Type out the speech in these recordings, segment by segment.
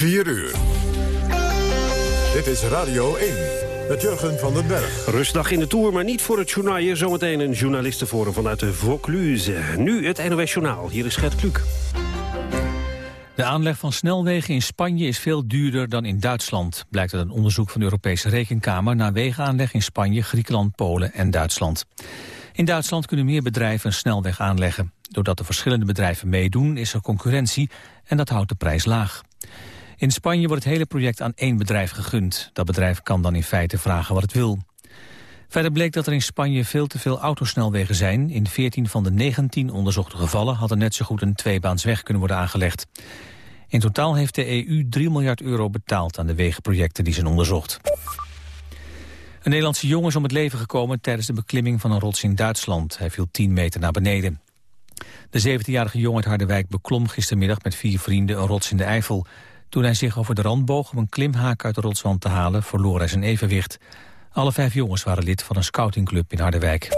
4 uur. Dit is Radio 1 met Jurgen van den Berg. Rustdag in de Tour, maar niet voor het journaal. Zometeen een journalistenforum vanuit de Vaucluse. Nu het NOS Journaal. Hier is Gert Kluk. De aanleg van snelwegen in Spanje is veel duurder dan in Duitsland, blijkt uit een onderzoek van de Europese Rekenkamer naar wegenaanleg in Spanje, Griekenland, Polen en Duitsland. In Duitsland kunnen meer bedrijven een snelweg aanleggen. Doordat de verschillende bedrijven meedoen is er concurrentie en dat houdt de prijs laag. In Spanje wordt het hele project aan één bedrijf gegund. Dat bedrijf kan dan in feite vragen wat het wil. Verder bleek dat er in Spanje veel te veel autosnelwegen zijn. In 14 van de 19 onderzochte gevallen had er net zo goed een tweebaansweg kunnen worden aangelegd. In totaal heeft de EU 3 miljard euro betaald aan de wegenprojecten die zijn onderzocht. Een Nederlandse jongen is om het leven gekomen tijdens de beklimming van een rots in Duitsland. Hij viel 10 meter naar beneden. De 17-jarige jongen uit Harderwijk beklom gistermiddag met vier vrienden een rots in de Eifel. Toen hij zich over de rand boog om een klimhaak uit de rotswand te halen, verloor hij zijn evenwicht. Alle vijf jongens waren lid van een scoutingclub in Harderwijk.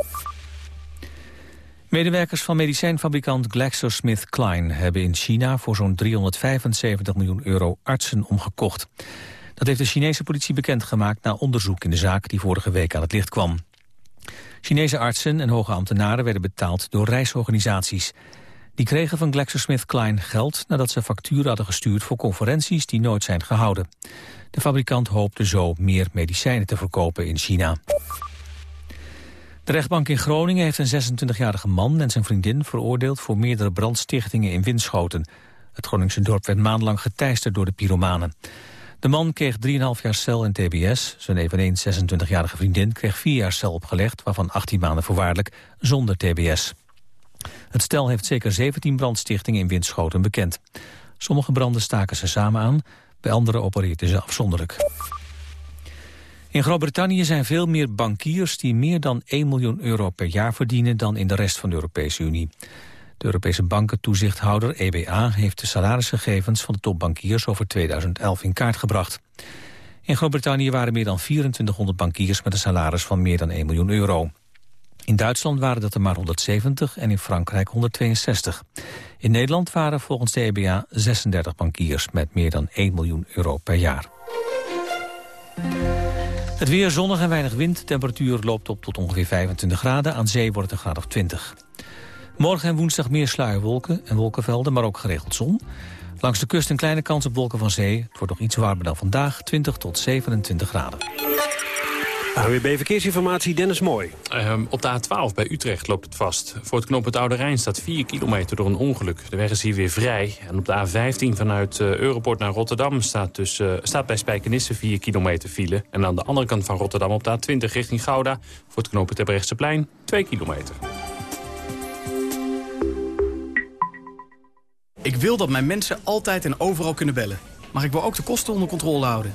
Medewerkers van medicijnfabrikant GlaxoSmithKline hebben in China voor zo'n 375 miljoen euro artsen omgekocht. Dat heeft de Chinese politie bekendgemaakt na onderzoek in de zaak die vorige week aan het licht kwam. Chinese artsen en hoge ambtenaren werden betaald door reisorganisaties. Die kregen van GlaxoSmithKline geld nadat ze facturen hadden gestuurd voor conferenties die nooit zijn gehouden. De fabrikant hoopte zo meer medicijnen te verkopen in China. De rechtbank in Groningen heeft een 26-jarige man en zijn vriendin veroordeeld voor meerdere brandstichtingen in Winschoten. Het Groningse dorp werd maandenlang geteisterd door de pyromanen. De man kreeg 3,5 jaar cel en tbs. Zijn eveneens 26-jarige vriendin kreeg 4 jaar cel opgelegd... waarvan 18 maanden voorwaardelijk, zonder tbs. Het stel heeft zeker 17 brandstichtingen in Winschoten bekend. Sommige branden staken ze samen aan, bij andere opereerden ze afzonderlijk. In Groot-Brittannië zijn veel meer bankiers die meer dan 1 miljoen euro per jaar verdienen dan in de rest van de Europese Unie. De Europese bankentoezichthouder EBA heeft de salarisgegevens van de topbankiers over 2011 in kaart gebracht. In Groot-Brittannië waren meer dan 2400 bankiers met een salaris van meer dan 1 miljoen euro. In Duitsland waren dat er maar 170 en in Frankrijk 162. In Nederland waren volgens de EBA 36 bankiers met meer dan 1 miljoen euro per jaar. Het weer zonnig en weinig wind. Temperatuur loopt op tot ongeveer 25 graden. Aan zee wordt het een graad of 20. Morgen en woensdag meer sluierwolken en wolkenvelden, maar ook geregeld zon. Langs de kust een kleine kans op wolken van zee. Het wordt nog iets warmer dan vandaag, 20 tot 27 graden. AWB Verkeersinformatie, Dennis Mooi. Um, op de A12 bij Utrecht loopt het vast. Voor het knooppunt Oude Rijn staat 4 kilometer door een ongeluk. De weg is hier weer vrij. En op de A15 vanuit uh, Europort naar Rotterdam staat, dus, uh, staat bij Spijkenisse 4 kilometer file. En aan de andere kant van Rotterdam op de A20 richting Gouda... voor het knooppunt plein 2 kilometer. Ik wil dat mijn mensen altijd en overal kunnen bellen. Maar ik wil ook de kosten onder controle houden.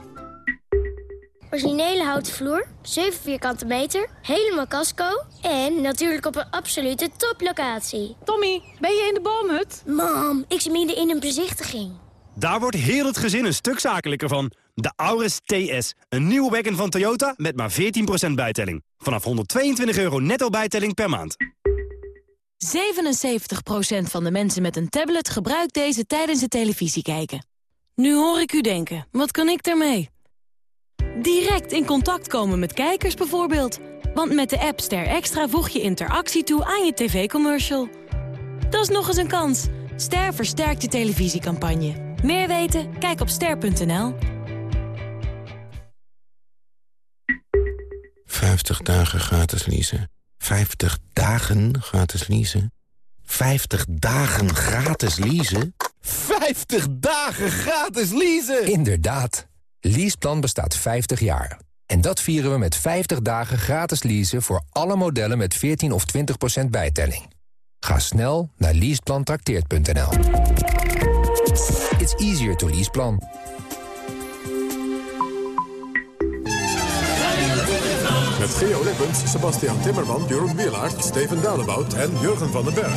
Originele houten vloer, 7 vierkante meter, helemaal casco... en natuurlijk op een absolute toplocatie. Tommy, ben je in de boomhut? Mam, ik zit midden in een bezichtiging. Daar wordt heel het gezin een stuk zakelijker van. De Auris TS, een nieuwe wagon van Toyota met maar 14% bijtelling. Vanaf 122 euro netto bijtelling per maand. 77% van de mensen met een tablet gebruikt deze tijdens het televisie kijken. Nu hoor ik u denken, wat kan ik daarmee? Direct in contact komen met kijkers bijvoorbeeld. Want met de app Ster Extra voeg je interactie toe aan je tv-commercial. Dat is nog eens een kans. Ster versterkt je televisiecampagne. Meer weten? Kijk op ster.nl. 50 dagen gratis leasen. 50 dagen gratis leasen. 50 dagen gratis leasen. 50 dagen gratis leasen! Inderdaad. Leaseplan bestaat 50 jaar. En dat vieren we met 50 dagen gratis leasen voor alle modellen met 14 of 20% bijtelling. Ga snel naar leaseplantrakteert.nl. It's easier to leaseplan. Met Met Geo Lippens, Sebastian Timmerman, Jeroen Wielaert, Steven Dalebout en Jurgen van den Berg.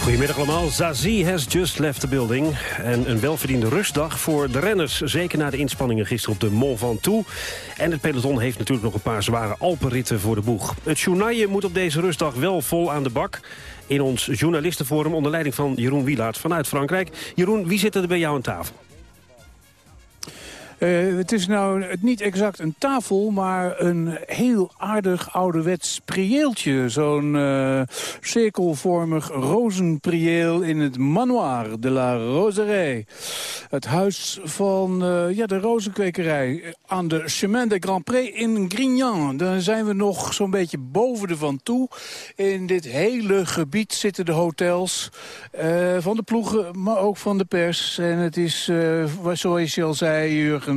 Goedemiddag allemaal. Zazie has just left the building. En een welverdiende rustdag voor de renners. Zeker na de inspanningen gisteren op de Mont Ventoux. En het peloton heeft natuurlijk nog een paar zware Alpenritten voor de boeg. Het journaille moet op deze rustdag wel vol aan de bak. In ons journalistenforum onder leiding van Jeroen Wielaert vanuit Frankrijk. Jeroen, wie zit er bij jou aan tafel? Uh, het is nou niet exact een tafel, maar een heel aardig ouderwets prieeltje. Zo'n uh, cirkelvormig rozenprieel in het manoir de la Roseraie. Het huis van uh, ja, de rozenkwekerij aan de Chemin de Grand Pré in Grignan. Daar zijn we nog zo'n beetje boven de van toe. In dit hele gebied zitten de hotels van de ploegen, maar ook van de pers. En het is, zoals je al zei, Jurgen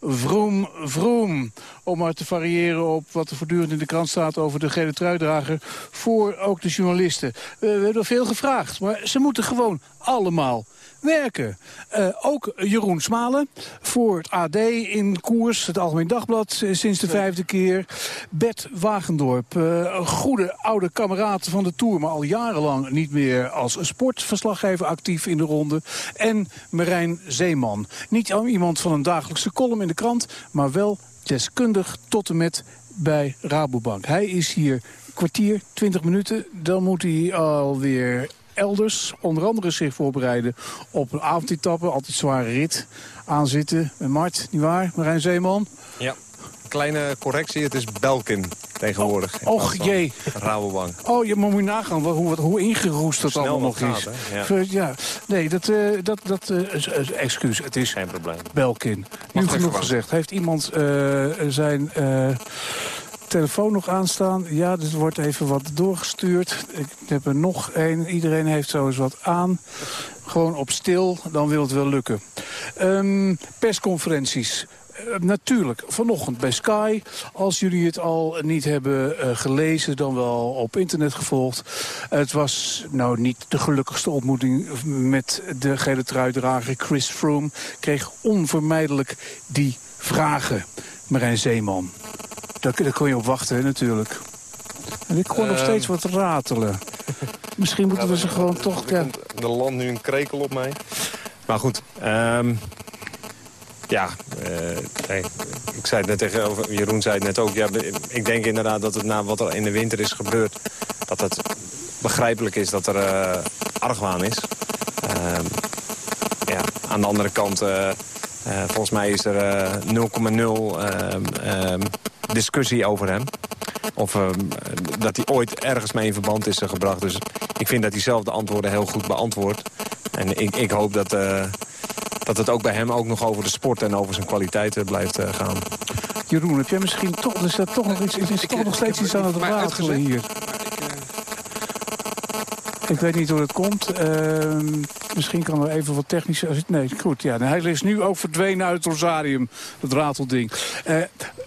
vroom, vroom. Om maar te variëren op wat er voortdurend in de krant staat over de gele truidrager. Voor ook de journalisten. we hebben veel gevraagd, maar ze moeten gewoon allemaal werken. Uh, ook Jeroen Smalen voor het AD in koers, het Algemeen Dagblad uh, sinds de vijfde keer. Bert Wagendorp, uh, goede oude kameraad van de Tour, maar al jarenlang niet meer als sportverslaggever actief in de ronde. En Marijn Zeeman. Niet iemand van een dagelijkse column in de krant, maar wel deskundig tot en met bij Rabobank. Hij is hier kwartier, 20 minuten. Dan moet hij alweer elders onder andere zich voorbereiden op een avondetappe. Altijd zware rit aanzitten. Met Mart, nietwaar? Marijn Zeeman? Ja, kleine correctie. Het is Belkin tegenwoordig. Oh, och jee. Rabobank. Oh, je moet je nagaan hoe, hoe ingeroest dat allemaal nog is. ja. ja. Nee, dat, uh, dat, dat uh, excuus. Het is Geen probleem. Belkin. Nu genoeg gezegd. Heeft iemand uh, zijn telefoon nog aanstaan. Ja, er wordt even wat doorgestuurd. Ik heb er nog één. Iedereen heeft zo eens wat aan. Gewoon op stil, dan wil het wel lukken. Um, persconferenties. Uh, natuurlijk, vanochtend bij Sky. Als jullie het al niet hebben uh, gelezen, dan wel op internet gevolgd. Het was nou niet de gelukkigste ontmoeting met de gele truidrager Chris Froome. Kreeg onvermijdelijk die vragen. Marijn Zeeman. Daar, daar kon je op wachten, natuurlijk. En ik kon nog Ehm. steeds wat ratelen. Misschien moeten we ze gewoon toch... Ja. Er landt nu een krekel op mij. Maar goed, ehm, ja, eh, ik zei het net tegen, over, Jeroen zei het net ook. Ja, ik denk inderdaad dat het na wat er in de winter is gebeurd... dat het begrijpelijk is dat er eh, argwaan is. Ehm, ja, aan de andere kant, eh, volgens mij is er eh, 0,0 ehm, ehm, discussie over hem. Of ehm, dat hij ooit ergens mee in verband is gebracht. Dus ik vind dat hij zelf de antwoorden heel goed beantwoordt. En ik, ik hoop dat, eh, dat het ook bij hem ook nog over de sport en over zijn kwaliteiten blijft eh, gaan. Jeroen, heb jij misschien toch... Er staat toch nog iets... Er is toch nog steeds iets aan het ratelen hier. Ik weet niet hoe dat komt. Ehm, misschien kan er even wat technische... Nee, goed. Ja, hij is nu ook verdwenen uit het Rosarium, dat ratelding. Eh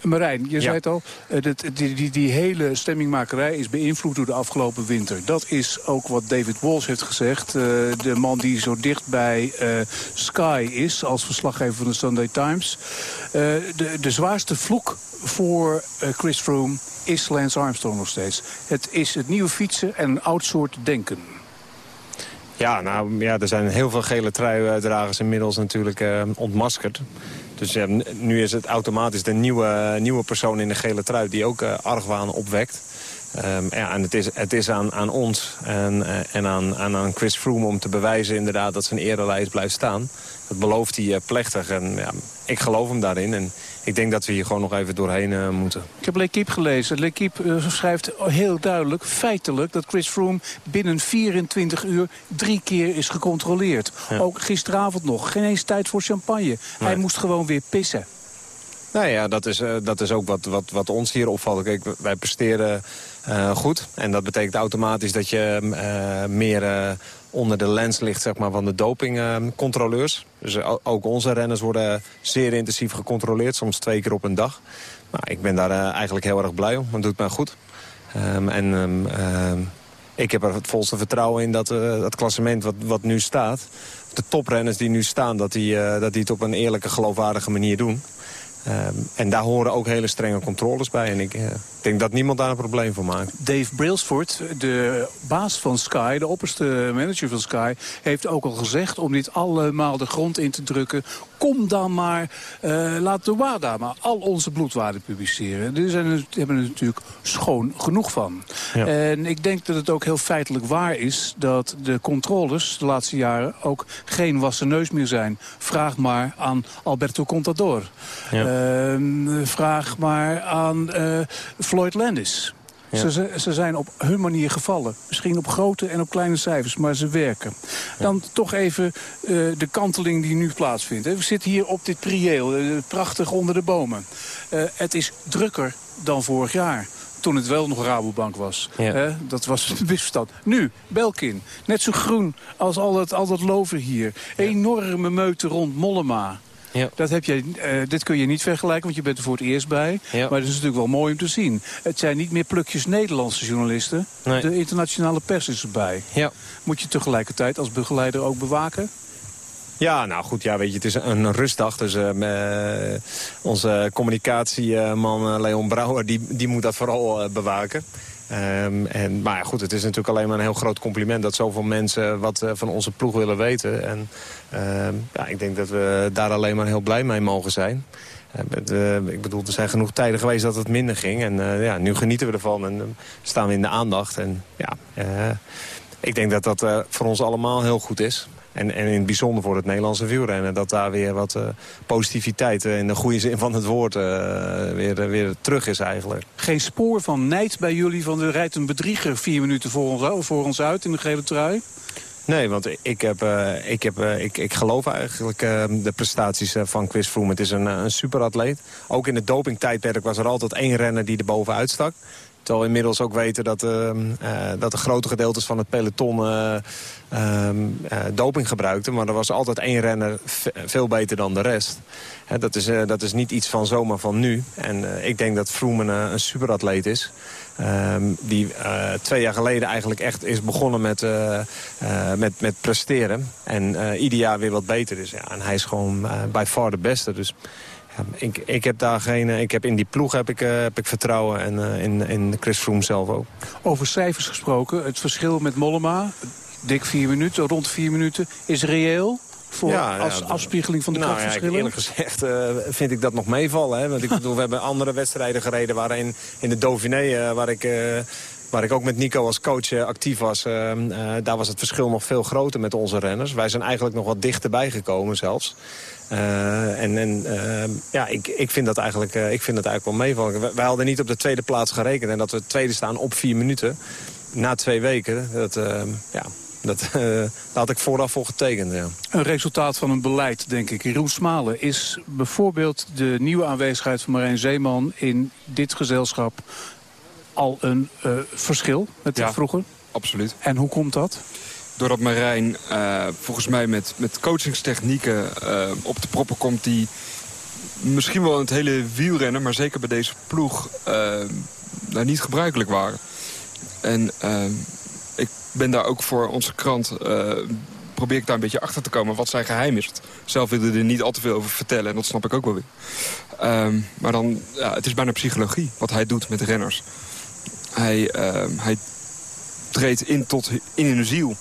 Marijn, je zei het al. eh, dat, die, die, die hele stemmingmakerij is beïnvloed door de afgelopen winter. Dat is ook wat David Walsh heeft gezegd. eh, de man die zo dicht bij eh, Sky is als verslaggever van de Sunday Times. De, de zwaarste vloek voor Chris Froome is Lance Armstrong nog steeds. Het is het nieuwe fietsen en een oud soort denken. Ja, nou, ja, er zijn heel veel gele truidragers inmiddels natuurlijk ontmaskerd. Dus n- nu is het automatisch de nieuwe, nieuwe persoon in de gele trui... die ook eh, argwaan opwekt. Ehm, ja, en het is, het is aan, aan ons en, eh, en aan, aan, Chris Froome om te bewijzen inderdaad dat zijn erelijst blijft staan. Dat belooft hij eh, plechtig en ja, ik geloof hem daarin. En ik denk dat we hier gewoon nog even doorheen eh, moeten. Ik heb L'Equipe gelezen. L'Equipe uh, schrijft heel duidelijk, feitelijk... dat Chris Froome binnen 24 uur drie keer is gecontroleerd. Ja. Ook gisteravond nog. Geen eens tijd voor champagne. Hij moest gewoon weer pissen. Nou ja, dat is, eh, dat is ook wat, wat, wat ons hier opvalt. Kijk, wij presteren eh, goed. En dat betekent automatisch dat je eh, meer eh, onder de lens ligt zeg maar, van de dopingcontroleurs. dus eh, ook onze renners worden zeer intensief gecontroleerd. Soms twee keer op een dag. Nou, ik ben daar eh, eigenlijk heel erg blij om. Het doet mij goed. Ehm, en ehm, ehm, ik heb er het volste vertrouwen in dat eh, dat klassement wat, wat nu staat... de toprenners die nu staan, dat die, eh, dat die het op een eerlijke, geloofwaardige manier doen. Ehm, en daar horen ook hele strenge controles bij. En ik uh, denk dat niemand daar een probleem voor maakt. Dave Brailsford, de baas van Sky, de opperste manager van Sky... heeft ook al gezegd om dit allemaal de grond in te drukken... kom dan maar, uh, laat de WADA maar al onze bloedwaarden publiceren. Daar zijn hebben er natuurlijk schoon genoeg van. Ja. En ik denk dat het ook heel feitelijk waar is... dat de controles de laatste jaren ook geen wassen neus meer zijn. Vraag maar aan Alberto Contador. Ja. Uh, vraag maar aan uh, Floyd Landis. Ja. Ze, ze, zijn op hun manier gevallen. Misschien op grote en op kleine cijfers, maar ze werken. Dan toch even uh, de kanteling die nu plaatsvindt. Hè. We zitten hier op dit prieel, uh, prachtig onder de bomen. Uh, het is drukker dan vorig jaar toen het wel nog Rabobank was. Ja. dat was een misverstand. Nu, Belkin. Net zo groen als al dat, al dat lover hier. Ja. Enorme meute rond Mollema. Ja. Dat heb je, uh, dit kun je niet vergelijken, want je bent er voor het eerst bij. Ja. Maar het is natuurlijk wel mooi om te zien. Het zijn niet meer plukjes Nederlandse journalisten. Nee. De internationale pers is erbij. Ja. Moet je tegelijkertijd als begeleider ook bewaken? Ja, nou goed, ja, weet je, het is een rustdag. Dus uh, onze communicatieman Leon Brouwer, die, die moet dat vooral bewaken. Um, en, maar goed, het is natuurlijk alleen maar een heel groot compliment... dat zoveel mensen wat uh, van onze ploeg willen weten. En uh, ja, ik denk dat we daar alleen maar heel blij mee mogen zijn. Uh, ik bedoel, er zijn genoeg tijden geweest dat het minder ging. En ja, nu genieten we ervan en staan we in de aandacht. En ja, ik denk dat dat voor ons allemaal heel goed is. En, en in het bijzonder voor het Nederlandse wielrennen. Dat daar weer wat uh, positiviteit uh, in de goede zin van het woord uh, weer, weer terug is eigenlijk. Geen spoor van nijd bij jullie van de rijdt een bedrieger vier minuten voor ons, voor ons uit in de gele trui? Nee, want ik, heb, uh, ik, heb, uh, ik, ik geloof eigenlijk uh, de prestaties van Chris Froome. Het is een, een superatleet. Ook in het dopingtijdperk was er altijd één renner die er bovenuit stak. Terwijl we inmiddels ook weten dat, uh, dat de grote gedeeltes van het peloton uh, uh, doping gebruikten. Maar er was altijd één renner veel beter dan de rest. dat, is, dat is niet iets van zomaar van nu. En ik denk dat Froome een, een superatleet is. Ehm, die twee jaar geleden eigenlijk echt is begonnen met, met, met presteren. En ieder jaar weer wat beter is. Ja, en hij is gewoon bij far de beste. Dus ik, ik heb daar geen. Ik heb in die ploeg heb ik, uh, heb ik vertrouwen en uh, in, in Chris Froome zelf ook. Over cijfers gesproken, het verschil met Mollema, dik vier minuten, rond vier minuten, is reëel. Voor ja, als ja, afspiegeling van de nou, krachtverschillen? Ja, eerlijk gezegd uh, vind ik dat nog meevallen. Hè? Want ik bedoel, we hebben andere wedstrijden gereden waarin in de Dauphiné, waar ik waar ik ook met Nico als coach actief was... Daar was het verschil nog veel groter met onze renners. Wij zijn eigenlijk nog wat dichterbij gekomen zelfs. Uh, en en uh, ja, ik, ik, vind dat eigenlijk, uh, ik vind dat eigenlijk wel meevallen. Wij hadden niet op de tweede plaats gerekend. En dat we tweede staan op vier minuten. Na twee weken. Dat, ja, dat, daar had ik vooraf voor getekend. Ja. Een resultaat van een beleid, denk ik. Jeroen Smalen, is bijvoorbeeld de nieuwe aanwezigheid van Marijn Zeeman... in dit gezelschap al een verschil met ja, vroeger? absoluut. En hoe komt dat? Doordat Marijn uh, volgens mij met, met coachingstechnieken uh, op de proppen komt... die misschien wel in het hele wielrennen, maar zeker bij deze ploeg... Uh, nou, niet gebruikelijk waren. En ik ben daar ook voor onze krant... probeer ik daar een beetje achter te komen wat zijn geheim is. Zelf wilde er niet al te veel over vertellen en dat snap ik ook wel weer. Um, maar dan, ja, het is bijna psychologie wat hij doet met renners. Hij, hij treedt in tot in hun ziel.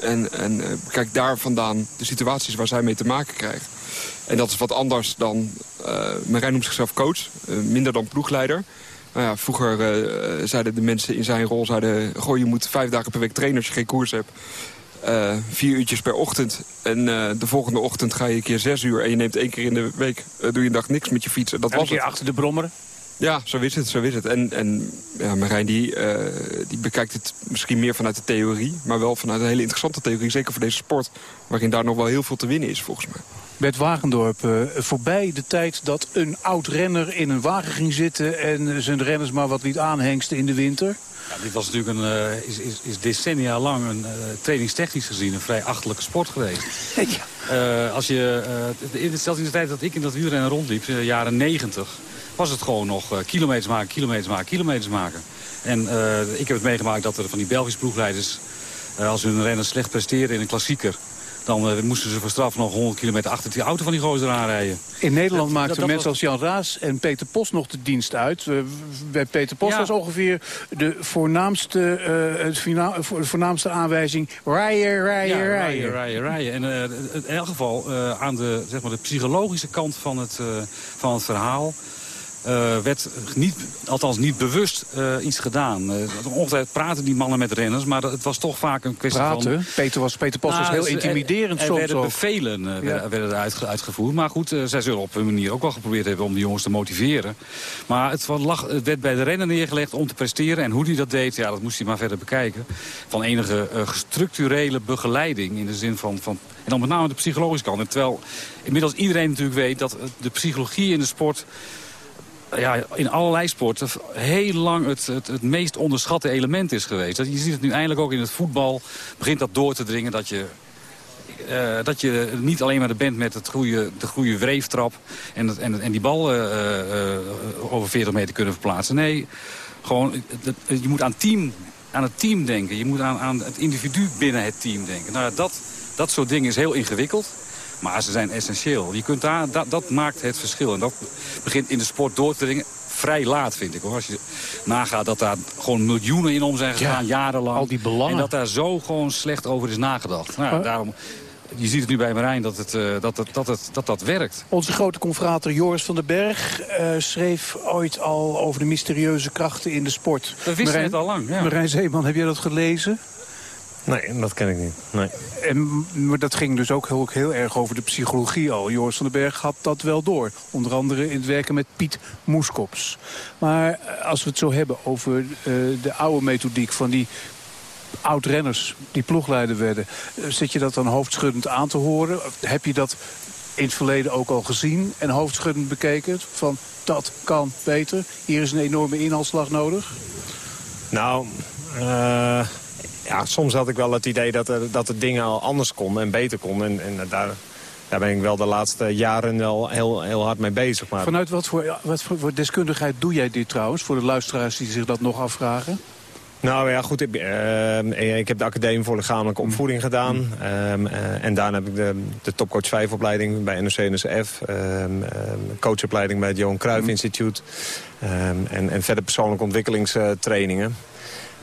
En, en uh, kijk daar vandaan de situaties waar zij mee te maken krijgen. En dat is wat anders dan... Uh, Marijn noemt zichzelf coach, uh, minder dan ploegleider. Nou ja, vroeger zeiden de mensen in zijn rol... Zeiden, goh, je moet vijf dagen per week trainen als je geen koers hebt. vier uurtjes per ochtend. En de volgende ochtend ga je een keer zes uur... en je neemt één keer in de week, doe je een dag niks met je fietsen. Dat en was het. achter de brommer? Ja, zo is het, zo is het. En, en ja, Marijn die, uh, die bekijkt het misschien meer vanuit de theorie... maar wel vanuit een hele interessante theorie, zeker voor deze sport... waarin daar nog wel heel veel te winnen is, volgens mij. Bert Wagendorp, uh, voorbij de tijd dat een oud-renner in een wagen ging zitten... en zijn renners maar wat liet aanhengsten in de winter... Ja, dit was natuurlijk een, uh, is, is, is, decennia lang een uh, trainingstechnisch gezien een vrij achterlijke sport geweest. Ja. Uh, als je, in de tijd dat ik in dat wielrennen rondliep, in de jaren 90 was het gewoon nog uh, kilometers maken, kilometers maken, kilometers maken. En uh, ik heb het meegemaakt dat er van die Belgische ploegleiders... Uh, als hun renners slecht presteren in een klassieker... Dan uh, moesten ze voor straf nog 100 kilometer achter die auto van die gozer aanrijden. In Nederland Dat- maakten dat mensen was- als Jan Raas en Peter Post nog de dienst uit. Eh, bij Peter Post Ja. was ongeveer de voornaamste, eh, het de voornaamste aanwijzing... rijden, rijden, Ja, rijden. rijden, rijden. En eh, in elk geval eh, aan de, zeg maar, de psychologische kant van het, eh, van het verhaal... eh, werd niet, althans niet bewust eh, iets gedaan. Eh, ongetwijfeld praten die mannen met renners, maar het was toch vaak een kwestie van... Praten. Peter, was, Peter Post was Nou, heel intimiderend er, er soms werden ook. bevelen Ja. werden, werden er uitge- uitgevoerd. Maar goed, zij zullen op hun manier ook wel geprobeerd hebben om de jongens te motiveren. Maar het, lag, het werd bij de renner neergelegd om te presteren. En hoe hij dat deed, ja, dat moest hij maar verder bekijken. Van enige structurele begeleiding in de zin van, van... En dan met name de psychologische kant. En terwijl inmiddels iedereen natuurlijk weet dat de psychologie in de sport ja, in allerlei sporten heel lang het, het, het meest onderschatte element is geweest. Je ziet het nu eindelijk ook in het voetbal. Begint dat door te dringen dat je, eh, dat je niet alleen maar bent met het goede, de goede wreeftrap... en, en, en die bal eh, eh, eh, over 40 meter kunnen verplaatsen. Nee, gewoon, je moet aan, team, aan het team denken. Je moet aan, aan het individu binnen het team denken. Nou, dat, dat soort dingen is heel ingewikkeld. Maar ze zijn essentieel. Je kunt daar, dat, dat maakt het verschil. En dat begint in de sport door te dringen. Vrij laat, vind ik. Hoor. Als je nagaat dat daar gewoon miljoenen in om zijn gegaan, jarenlang. al die belangen. En dat daar zo gewoon slecht over is nagedacht. Nou, daarom, je ziet het nu bij Marijn dat het, eh, dat, het, dat, het, dat dat werkt. Onze grote confrater Joris van den Berg eh, schreef ooit al over de mysterieuze krachten in de sport. We wisten het al lang, ja. Marijn Zeeman, heb jij dat gelezen? Nee, dat ken ik niet. Nee. En, maar dat ging dus ook heel, ook heel erg over de psychologie al. Joris van den Berg had dat wel door. Onder andere in het werken met Piet Moeskops. Maar eh, als we het zo hebben over eh, de oude methodiek van die oud-renners die ploegleider werden... eh, zit je dat dan hoofdschuddend aan te horen? Heb je dat in het verleden ook al gezien en hoofdschuddend bekeken? Van dat kan beter, hier is een enorme inhaalslag nodig? Nou, eh, ja, soms had ik wel het idee dat, er, dat het dingen al anders kon en beter kon. En, en daar, daar ben ik wel de laatste jaren wel heel, heel hard mee bezig. Maar Vanuit wat voor, wat voor, deskundigheid doe jij dit trouwens? Voor de luisteraars die zich dat nog afvragen. Nou ja, goed. Ik, eh, ik heb de Academie voor Lichamelijke Opvoeding gedaan. Ehm, eh, en daarna heb ik de, de Topcoach 5 opleiding bij NOC-NSF. ehm ehm, coachopleiding bij het Johan Cruijff Instituut. Ehm, en, en verder persoonlijke ontwikkelingstrainingen.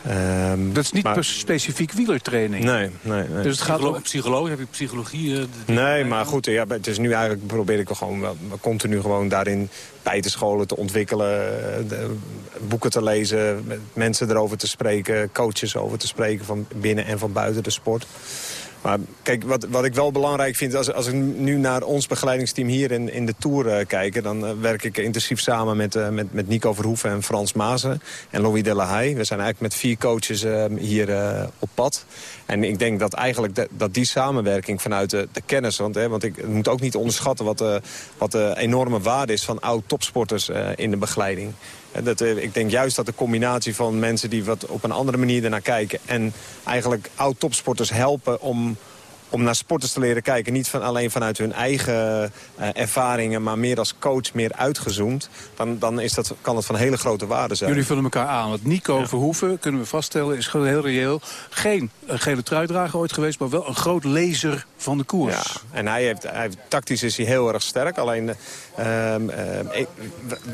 Ehm, Dat is niet maar- per specifiek wielertraining. Nee, nee, nee. Dus het gaat om... psycholoog, heb je psychologie? eh, de- Nee, maar goed, ja, het is nu eigenlijk probeer ik er gewoon wel- continu gewoon daarin bij te scholen, te ontwikkelen, eh, de- boeken te lezen, met mensen erover te spreken, coaches over te spreken van binnen en van buiten de sport. Maar kijk, wat, wat ik wel belangrijk vind, als, als ik nu naar ons begeleidingsteam hier in, in de Tour eh, kijk... dan eh, werk ik intensief samen met, eh, met, met Nico Verhoeven en Frans Mazen en Louis de la Haye. We zijn eigenlijk met vier coaches eh, hier op pad. En ik denk dat eigenlijk dat die samenwerking vanuit de, de kennis... want, hè, want ik moet ook niet onderschatten wat, wat de enorme waarde is van oud-topsporters in de begeleiding. Dat, eh, ik denk juist dat de combinatie van mensen die wat op een andere manier ernaar kijken... en eigenlijk oud-topsporters helpen om, om naar sporters te leren kijken. Niet van, alleen vanuit hun eigen eh, ervaringen, maar meer als coach, meer uitgezoomd. Dan, dan is dat, kan het van hele grote waarde zijn. Jullie vullen elkaar aan. Want Nico Verhoeven, kunnen we vaststellen, is gewoon heel reëel. Geen eh, gele truidrager ooit geweest, maar wel een groot lezer van de koers. Ja, en hij heeft, hij tactisch is hij heel erg sterk. Alleen, ik,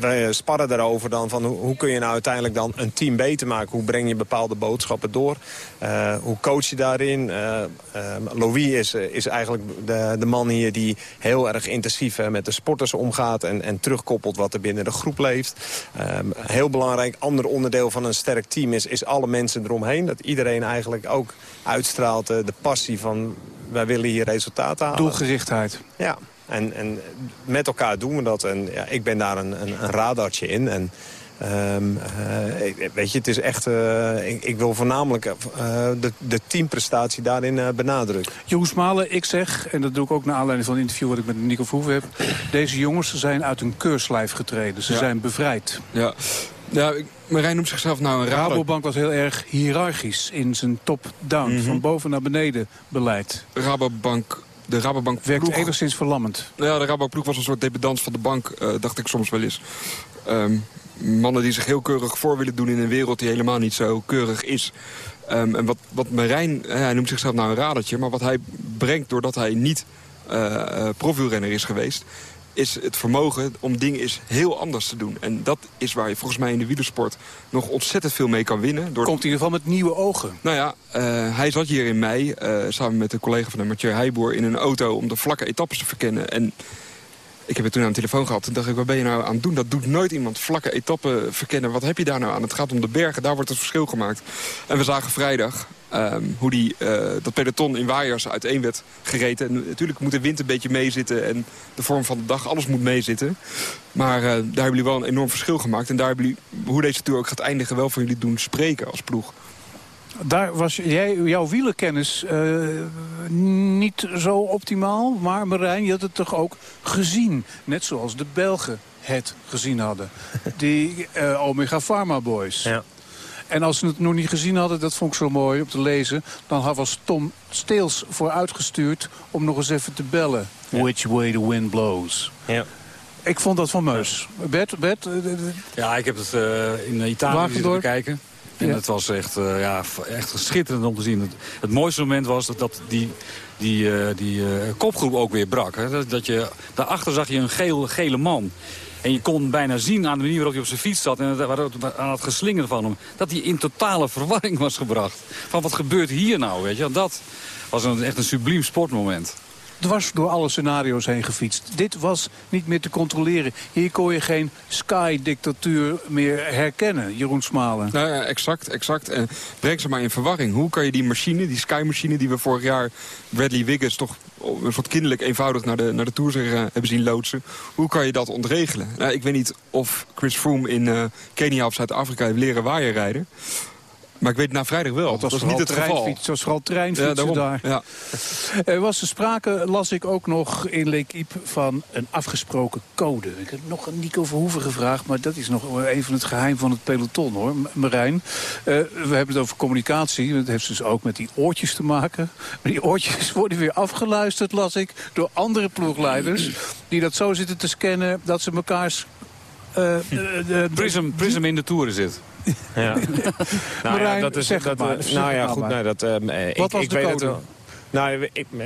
we- sparren daarover dan van hoe, hoe kun je nou uiteindelijk dan een team beter maken? Hoe breng je bepaalde boodschappen door? Eh, hoe coach je daarin? Eh, ehm, Louis is, eh, is eigenlijk de, de man hier die heel erg intensief met de sporters omgaat... En, en terugkoppelt wat er binnen de groep leeft. Ehm, heel belangrijk, ander onderdeel van een sterk team is, is alle mensen eromheen. Dat iedereen eigenlijk ook uitstraalt de passie van wij willen hier resultaten halen. Doelgerichtheid. Ja, en, en met elkaar doen we dat. En ja, ik ben daar een, een, een radartje in. En ehm, eh, weet je, het is echt... eh, ik, ik wil voornamelijk eh, de, de teamprestatie daarin eh, benadrukken. Jeroen Malen, ik zeg, en dat doe ik ook naar aanleiding van een interview... wat ik met Nico Verhoeven heb. Deze jongens zijn uit een keurslijf getreden. Ze Ja. zijn bevrijd. Ja, ja ik- Marijn noemt zichzelf nou een radar. Rabobank was heel erg hiërarchisch in zijn top-down. Mhm. Van boven naar beneden beleid. Rabobank, de Rabobank Werkt enigszins verlammend. Ja, de Rabobank was een soort dependance van de bank, eh, dacht ik soms wel eens. Ehm, mannen die zich heel keurig voor willen doen in een wereld die helemaal niet zo keurig is. Ehm, en wat, wat Marijn, hij noemt zichzelf nou een radertje... maar wat hij brengt doordat hij niet uh, profielrenner is geweest is het vermogen om dingen is heel anders te doen. En dat is waar je volgens mij in de wielersport nog ontzettend veel mee kan winnen. Door... Komt in ieder geval met nieuwe ogen. Nou ja, uh, hij zat hier in mei uh, samen met een collega van hem, Mathieu Heijboer... in een auto om de vlakke etappes te verkennen. En ik heb het toen aan de telefoon gehad. Toen dacht ik, wat ben je nou aan het doen? Dat doet nooit iemand. Vlakke etappen verkennen. Wat heb je daar nou aan? Het gaat om de bergen. Daar wordt het verschil gemaakt. En we zagen vrijdag um, hoe die, uh, dat peloton in waaiers uiteen werd gereten. En natuurlijk moet de wind een beetje meezitten. En de vorm van de dag, alles moet meezitten. Maar uh, daar hebben jullie wel een enorm verschil gemaakt. En daar hebben jullie, hoe deze tour ook gaat eindigen, wel van jullie doen spreken als ploeg. Daar was jij, jouw wielerkennis uh, niet zo optimaal. Maar Marijn, je had het toch ook gezien. Net zoals de Belgen het gezien hadden. Die uh, Omega Pharma Boys. Ja. En als ze het nog niet gezien hadden, dat vond ik zo mooi om te lezen... dan was Tom Steels voor uitgestuurd om nog eens even te bellen. Ja. Which way the wind blows. Ja. Ik vond dat van Meus. Bert, Bert? Ja, ik heb het uh, in Italië zitten bekijken. En ja. het was echt, uh, ja, echt schitterend om te zien. Het, het mooiste moment was dat, dat die, die, uh, die uh, kopgroep ook weer brak. Hè? Dat, dat je, daarachter zag je een geel, gele man. En je kon bijna zien aan de manier waarop hij op zijn fiets zat... en aan het geslingeren van hem... dat hij in totale verwarring was gebracht. Van wat gebeurt hier nou, weet je? Dat was een, echt een subliem sportmoment dwars door alle scenario's heen gefietst. Dit was niet meer te controleren. Hier kon je geen Sky-dictatuur meer herkennen, Jeroen Smalen. Nou ja, exact, exact. En breng ze maar in verwarring. Hoe kan je die machine, die Sky-machine die we vorig jaar... Bradley Wiggins toch een soort kinderlijk eenvoudig naar de, naar de Tour uh, hebben zien loodsen. Hoe kan je dat ontregelen? Nou, ik weet niet of Chris Froome in uh, Kenia of Zuid-Afrika heeft leren waaien rijden. Maar ik weet na vrijdag wel. Dat, was niet het geval. Het was vooral treinfietsen ja, daar. Ja. Er was sprake, las ik ook nog in L'Equipe, van een afgesproken code. Ik heb nog aan Nico Verhoeven gevraagd, maar dat is nog even het geheim van het peloton, hoor, Marijn. Uh, we hebben het over communicatie. Dat heeft dus ook met die oortjes te maken. Maar die oortjes worden weer afgeluisterd, las ik, door andere ploegleiders... die dat zo zitten te scannen dat ze mekaars uh, de, Prism, Prism in de toeren zit. Ja. nou ja, dat is dat, nou ja, goed, nou, dat, uh, Wat was ik, de weet code? Het, nou, ik, uh,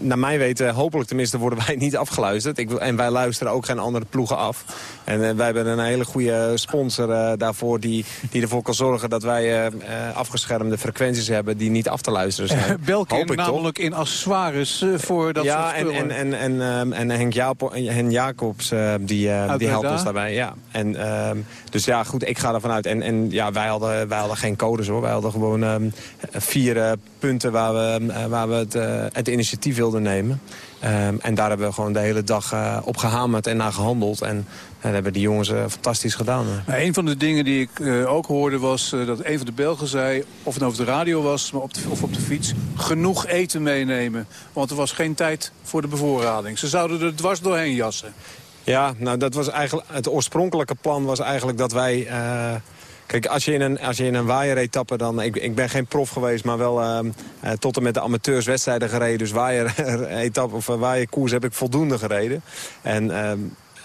naar mijn weten, hopelijk tenminste, worden wij niet afgeluisterd. Ik, en wij luisteren ook geen andere ploegen af. En uh, wij hebben een hele goede sponsor uh, daarvoor... Die, die ervoor kan zorgen dat wij afgeschermde frequenties hebben... die niet af te luisteren zijn. Belkin namelijk in accessoires voor dat ja, soort en, en, en, en, um, en Henk, Jaap Henk Jacobs die, die helpt ons daarbij. Ja. En, um, dus ja, goed, ik ga ervan uit. En, en ja, wij hadden, wij hadden geen codes hoor. Wij hadden gewoon vier punten waar we, waar we het, uh, het initiatief wilden nemen. Um, en daar hebben we gewoon de hele dag uh, op gehamerd en naar gehandeld. En uh, dat hebben die jongens fantastisch gedaan. Maar een van de dingen die ik ook hoorde was dat een van de Belgen zei... of het nou over de radio was maar op de, of op de fiets... genoeg eten meenemen. Want er was geen tijd voor de bevoorrading. Ze zouden er dwars doorheen jassen. Ja, nou dat was eigenlijk, het oorspronkelijke plan was eigenlijk dat wij... Kijk, als je in een, als je in een waaieretappe dan... Ik, ik ben geen prof geweest, maar wel uh, tot en met de amateurswedstrijden gereden. Dus waaieretappe of waaierkoers heb ik voldoende gereden. En... Uh,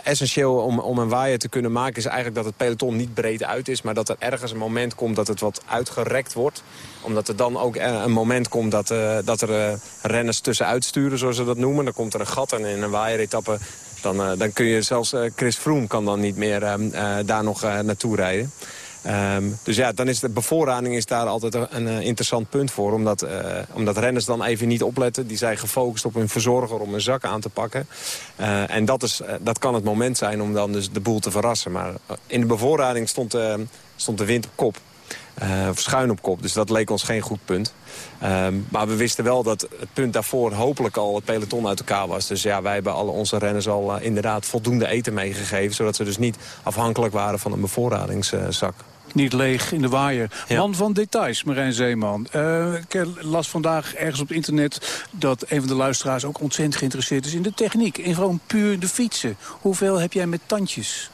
essentieel om, om een waaier te kunnen maken is eigenlijk dat het peloton niet breed uit is. Maar dat er ergens een moment komt dat het wat uitgerekt wordt. Omdat er dan ook een moment komt dat, dat er renners tussenuit sturen, zoals ze dat noemen. Dan komt er een gat en in een waaieretappe dan, dan kun je zelfs Chris Froome kan dan niet meer daar nog naartoe rijden. Um, dus ja, dan is de bevoorrading is daar altijd een, een interessant punt voor. Omdat, uh, omdat renners dan even niet opletten. Die zijn gefocust op hun verzorger om hun zak aan te pakken. Uh, en dat, is, dat kan het moment zijn om dan dus de boel te verrassen. Maar in de bevoorrading stond, stond de wind op kop. Of schuin op kop. Dus dat leek ons geen goed punt. Um, maar we wisten wel dat het punt daarvoor hopelijk al het peloton uit elkaar was. Dus ja, wij hebben alle onze renners al inderdaad voldoende eten meegegeven. Zodat ze dus niet afhankelijk waren van een bevoorradingszak. Niet leeg in de waaier. Ja. Man van details, Marijn Zeeman. Uh, ik las vandaag ergens op het internet dat een van de luisteraars ook ontzettend geïnteresseerd is in de techniek. In gewoon puur de fietsen. Hoeveel heb jij met tandjes?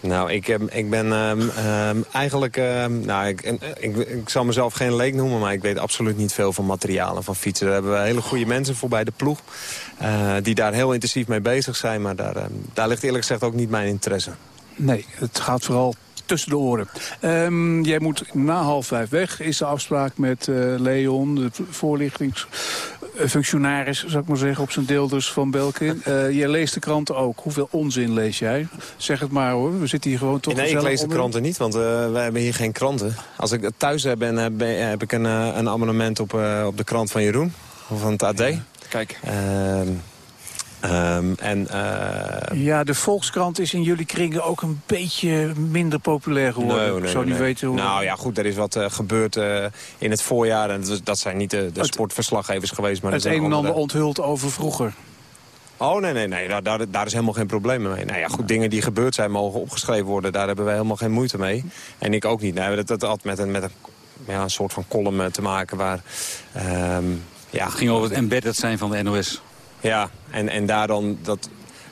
Nou, ik, ik ben um, um, eigenlijk... Um, nou, ik, ik, ik, zal mezelf geen leek noemen, maar ik weet absoluut niet veel van materialen van fietsen. Daar hebben we hele goede mensen voor bij de ploeg. Uh, die daar heel intensief mee bezig zijn, maar daar, daar ligt eerlijk gezegd ook niet mijn interesse. Nee, het gaat vooral tussen de oren. Ehm, jij moet na half vijf weg. Is de afspraak met eh, Leon, de voorlichtingsfunctionaris, zou ik maar zeggen, op zijn deel dus van Belkin. Uh, jij leest de kranten ook. Hoeveel onzin lees jij? Zeg het maar hoor, we zitten hier gewoon toch Nee, ik lees de kranten niet, want uh, wij hebben hier geen kranten. Als ik thuis heb, ben, heb, heb ik een, een abonnement op, op de krant van Jeroen, van het AD. Ja. Kijk. Ehm, Um, en, uh... Ja, de Volkskrant is in jullie kringen ook een beetje minder populair geworden. Nee, nee, ik zou niet nee. weten hoe... Nou ja, goed, er is wat uh, gebeurd uh, in het voorjaar. En dat, dat zijn niet de, de het, sportverslaggevers geweest. Maar het een en ander onthuld over vroeger. Oh, nee, nee, nee. Daar, daar, daar is helemaal geen probleem mee. Nou ja, goed, dingen die gebeurd zijn mogen opgeschreven worden. Daar hebben wij helemaal geen moeite mee. En ik ook niet. Nee, dat, dat had met een, met een, ja, een soort van column te maken waar... Um, ja, het ging over het embedded zijn van de NOS. Ja, en, en daar dan dat,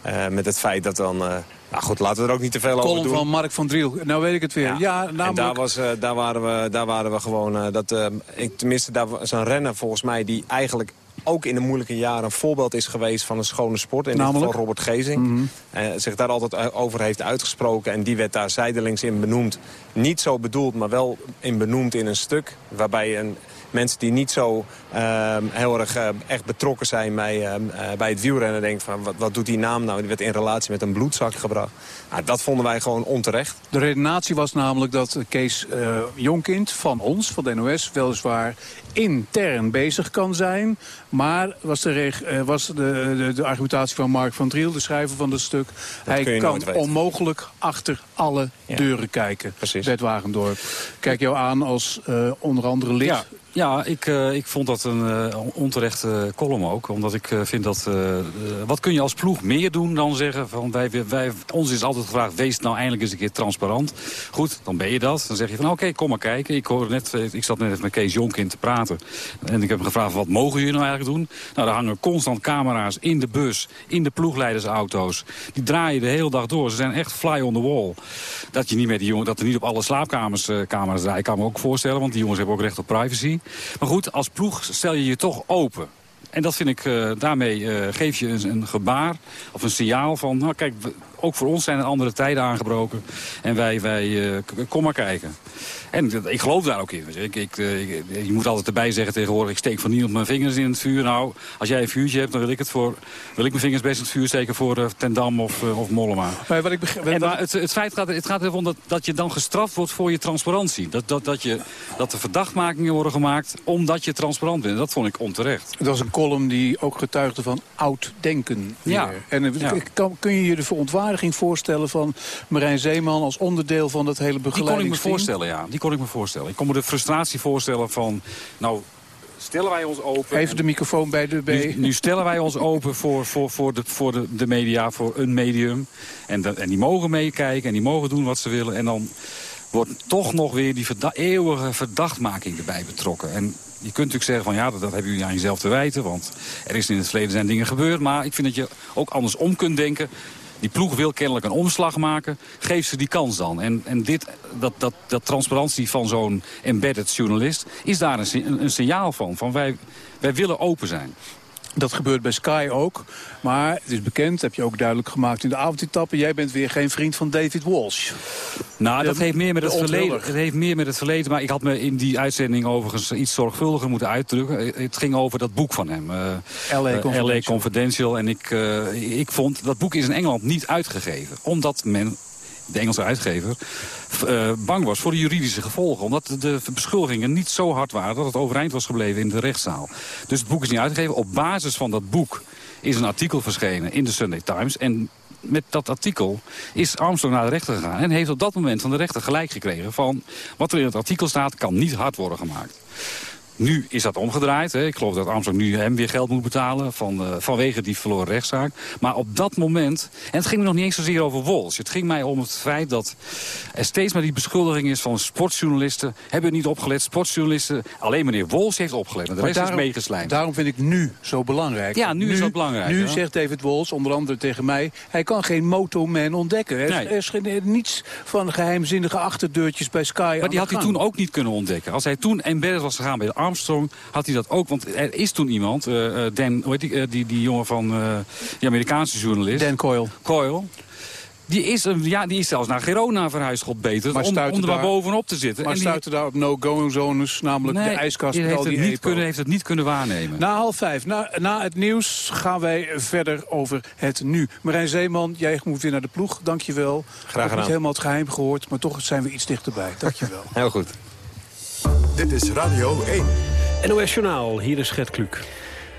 uh, met het feit dat dan... Uh, nou goed, laten we er ook niet te veel over doen. van Mark van Driel. Nou weet ik het weer. Ja, ja namelijk... En daar, was, uh, daar, waren we, daar waren we gewoon... dat, ik, tenminste, daar was een renner volgens mij die eigenlijk ook in de moeilijke jaren een voorbeeld is geweest van een schone sport. In Namelijk? dit geval Robert Gezing. Mhm. Mm -hmm. zich daar altijd over heeft uitgesproken. En die werd daar zijdelings in benoemd. Niet zo bedoeld, maar wel in benoemd in een stuk. Waarbij een, mensen die niet zo uh, heel erg uh, echt betrokken zijn bij, uh, bij het wielrennen... denken van wat, wat doet die naam nou? Die werd in relatie met een bloedzak gebracht. Nou, dat vonden wij gewoon onterecht. De redenatie was namelijk dat Kees Jonkind van ons, van de NOS... weliswaar intern bezig kan zijn... maar was de, was de, de, de argumentatie van Mark van Driel, de schrijver van het stuk... Dat hij kan onmogelijk achter alle ja. deuren kijken. Precies. Bert Wagendorp. Kijk jou aan als onder andere lid... Ja. Ja, ik, uh, ik vond dat een uh, onterechte column ook. Omdat ik uh, vind dat... wat kun je als ploeg meer doen dan zeggen... van wij, wij, ons is altijd gevraagd, wees nou eindelijk eens een keer transparant. Goed, dan ben je dat. Dan zeg je van oké, kom maar kijken. Ik, hoor net, ik zat net met Kees Jonkin te praten. En ik heb hem gevraagd, wat mogen jullie nou eigenlijk doen? Nou, er hangen constant camera's in de bus, in de ploegleidersauto's. Die draaien de hele dag door. Ze zijn echt fly on the wall. Dat, je niet met die jongen, dat er niet op alle slaapkamers camera's draaien. Ik kan me ook voorstellen, want die jongens hebben ook recht op privacy. Maar goed, als ploeg stel je je toch open. En dat vind ik, uh, daarmee uh, geef je een, een, gebaar of een signaal van... nou kijk, ook voor ons zijn er andere tijden aangebroken. En wij, wij uh, kom maar kijken. En ik geloof daar ook in. Ik, ik, je moet altijd erbij zeggen tegenwoordig... ik steek van niemand mijn vingers in het vuur. Nou, als jij een vuurtje hebt, dan wil ik, het voor, wil ik mijn vingers best in het vuur steken... voor uh, Ten Dam of, uh, of Mollema. Maar wat ik begrijp, en, maar het, het, feit gaat, het gaat erom dat, dat je dan gestraft wordt voor je transparantie. Dat, dat, dat, je, dat er verdachtmakingen worden gemaakt omdat je transparant bent. Dat vond ik onterecht. Dat was een column die ook getuigde van oud denken. Ja. En ja. Kan, kun je je de verontwaardiging voorstellen van Marijn Zeeman... als onderdeel van dat hele begeleidingsteam? Die kon ik me voorstellen, ja. Die kon ik me voorstellen. Ik kon me de frustratie voorstellen van... nou, stellen wij ons open... Even de microfoon bij de B. Nu, nu stellen wij ons open voor, voor, voor, de, voor de, de media, voor een medium. En, de, en die mogen meekijken en die mogen doen wat ze willen. En dan wordt toch nog weer die verda eeuwige verdachtmaking erbij betrokken. En je kunt natuurlijk zeggen van ja, dat, dat hebben jullie aan jezelf te wijten. Want er is in het verleden zijn dingen gebeurd. Maar ik vind dat je ook andersom kunt denken. Die ploeg wil kennelijk een omslag maken. Geef ze die kans dan. En, en dit, dat, dat, dat transparantie van zo'n embedded journalist... is daar een, een, signaal van. Van wij, wij willen open zijn. Dat gebeurt bij Sky ook. Maar het is bekend, heb je ook duidelijk gemaakt in de avondetappe... jij bent weer geen vriend van David Walsh. Nou, dat heeft meer met het verleden. Het heeft meer met het verleden. Maar ik had me in die uitzending overigens iets zorgvuldiger moeten uitdrukken. Het ging over dat boek van hem. Uh, L.A. Confidential. LA Confidential. En ik, uh, ik vond, dat boek is in Engeland niet uitgegeven. Omdat men de Engelse uitgever, uh, bang was voor de juridische gevolgen. Omdat de beschuldigingen niet zo hard waren dat het overeind was gebleven in de rechtszaal. Dus het boek is niet uitgegeven. Op basis van dat boek is een artikel verschenen in de Sunday Times. En met dat artikel is Armstrong naar de rechter gegaan. En heeft op dat moment van de rechter gelijk gekregen van... wat er in het artikel staat kan niet hard worden gemaakt. Nu is dat omgedraaid. Hè. Ik geloof dat Armstrong nu hem weer geld moet betalen van, uh, vanwege die verloren rechtszaak. Maar op dat moment, en het ging me nog niet eens zozeer over Walsh. Het ging mij om het feit dat er steeds maar die beschuldiging is van sportjournalisten. Hebben niet opgelet, sportjournalisten. Alleen meneer Walsh heeft opgelet. En de rest daarom, is meegeslijmd. Daarom vind ik nu zo belangrijk. Ja, nu, nu is dat belangrijk. Nu ja. zegt David Walsh, onder andere tegen mij... hij kan geen motoman ontdekken. Er, Nee. er is niets van geheimzinnige achterdeurtjes bij Sky Maar die had hij toen ook niet kunnen ontdekken. Als hij toen embedded was gegaan bij de Armstrong, had hij dat ook. Want er is toen iemand, uh, Dan, hoe heet die, uh, die, die jongen van uh, die Amerikaanse journalist. Dan Coyle. Coyle. Die is, een, ja, die is zelfs naar Girona verhuisd, god beter, Maar om, er daar- bovenop te zitten. Maar En die- stuiten daar op no-go-zones, namelijk Nee, de ijskast die met heeft al die het niet kunnen- heeft het niet kunnen waarnemen. Na half vijf, na, na het nieuws, gaan wij verder over het nu. Marijn Zeeman, jij moet weer naar de ploeg, dankjewel. Graag Ik heb gedaan. niet helemaal het geheim gehoord, maar toch zijn we iets dichterbij. Dankjewel. Heel goed. Dit is Radio 1. NOS Journaal, hier is Gert Kluk.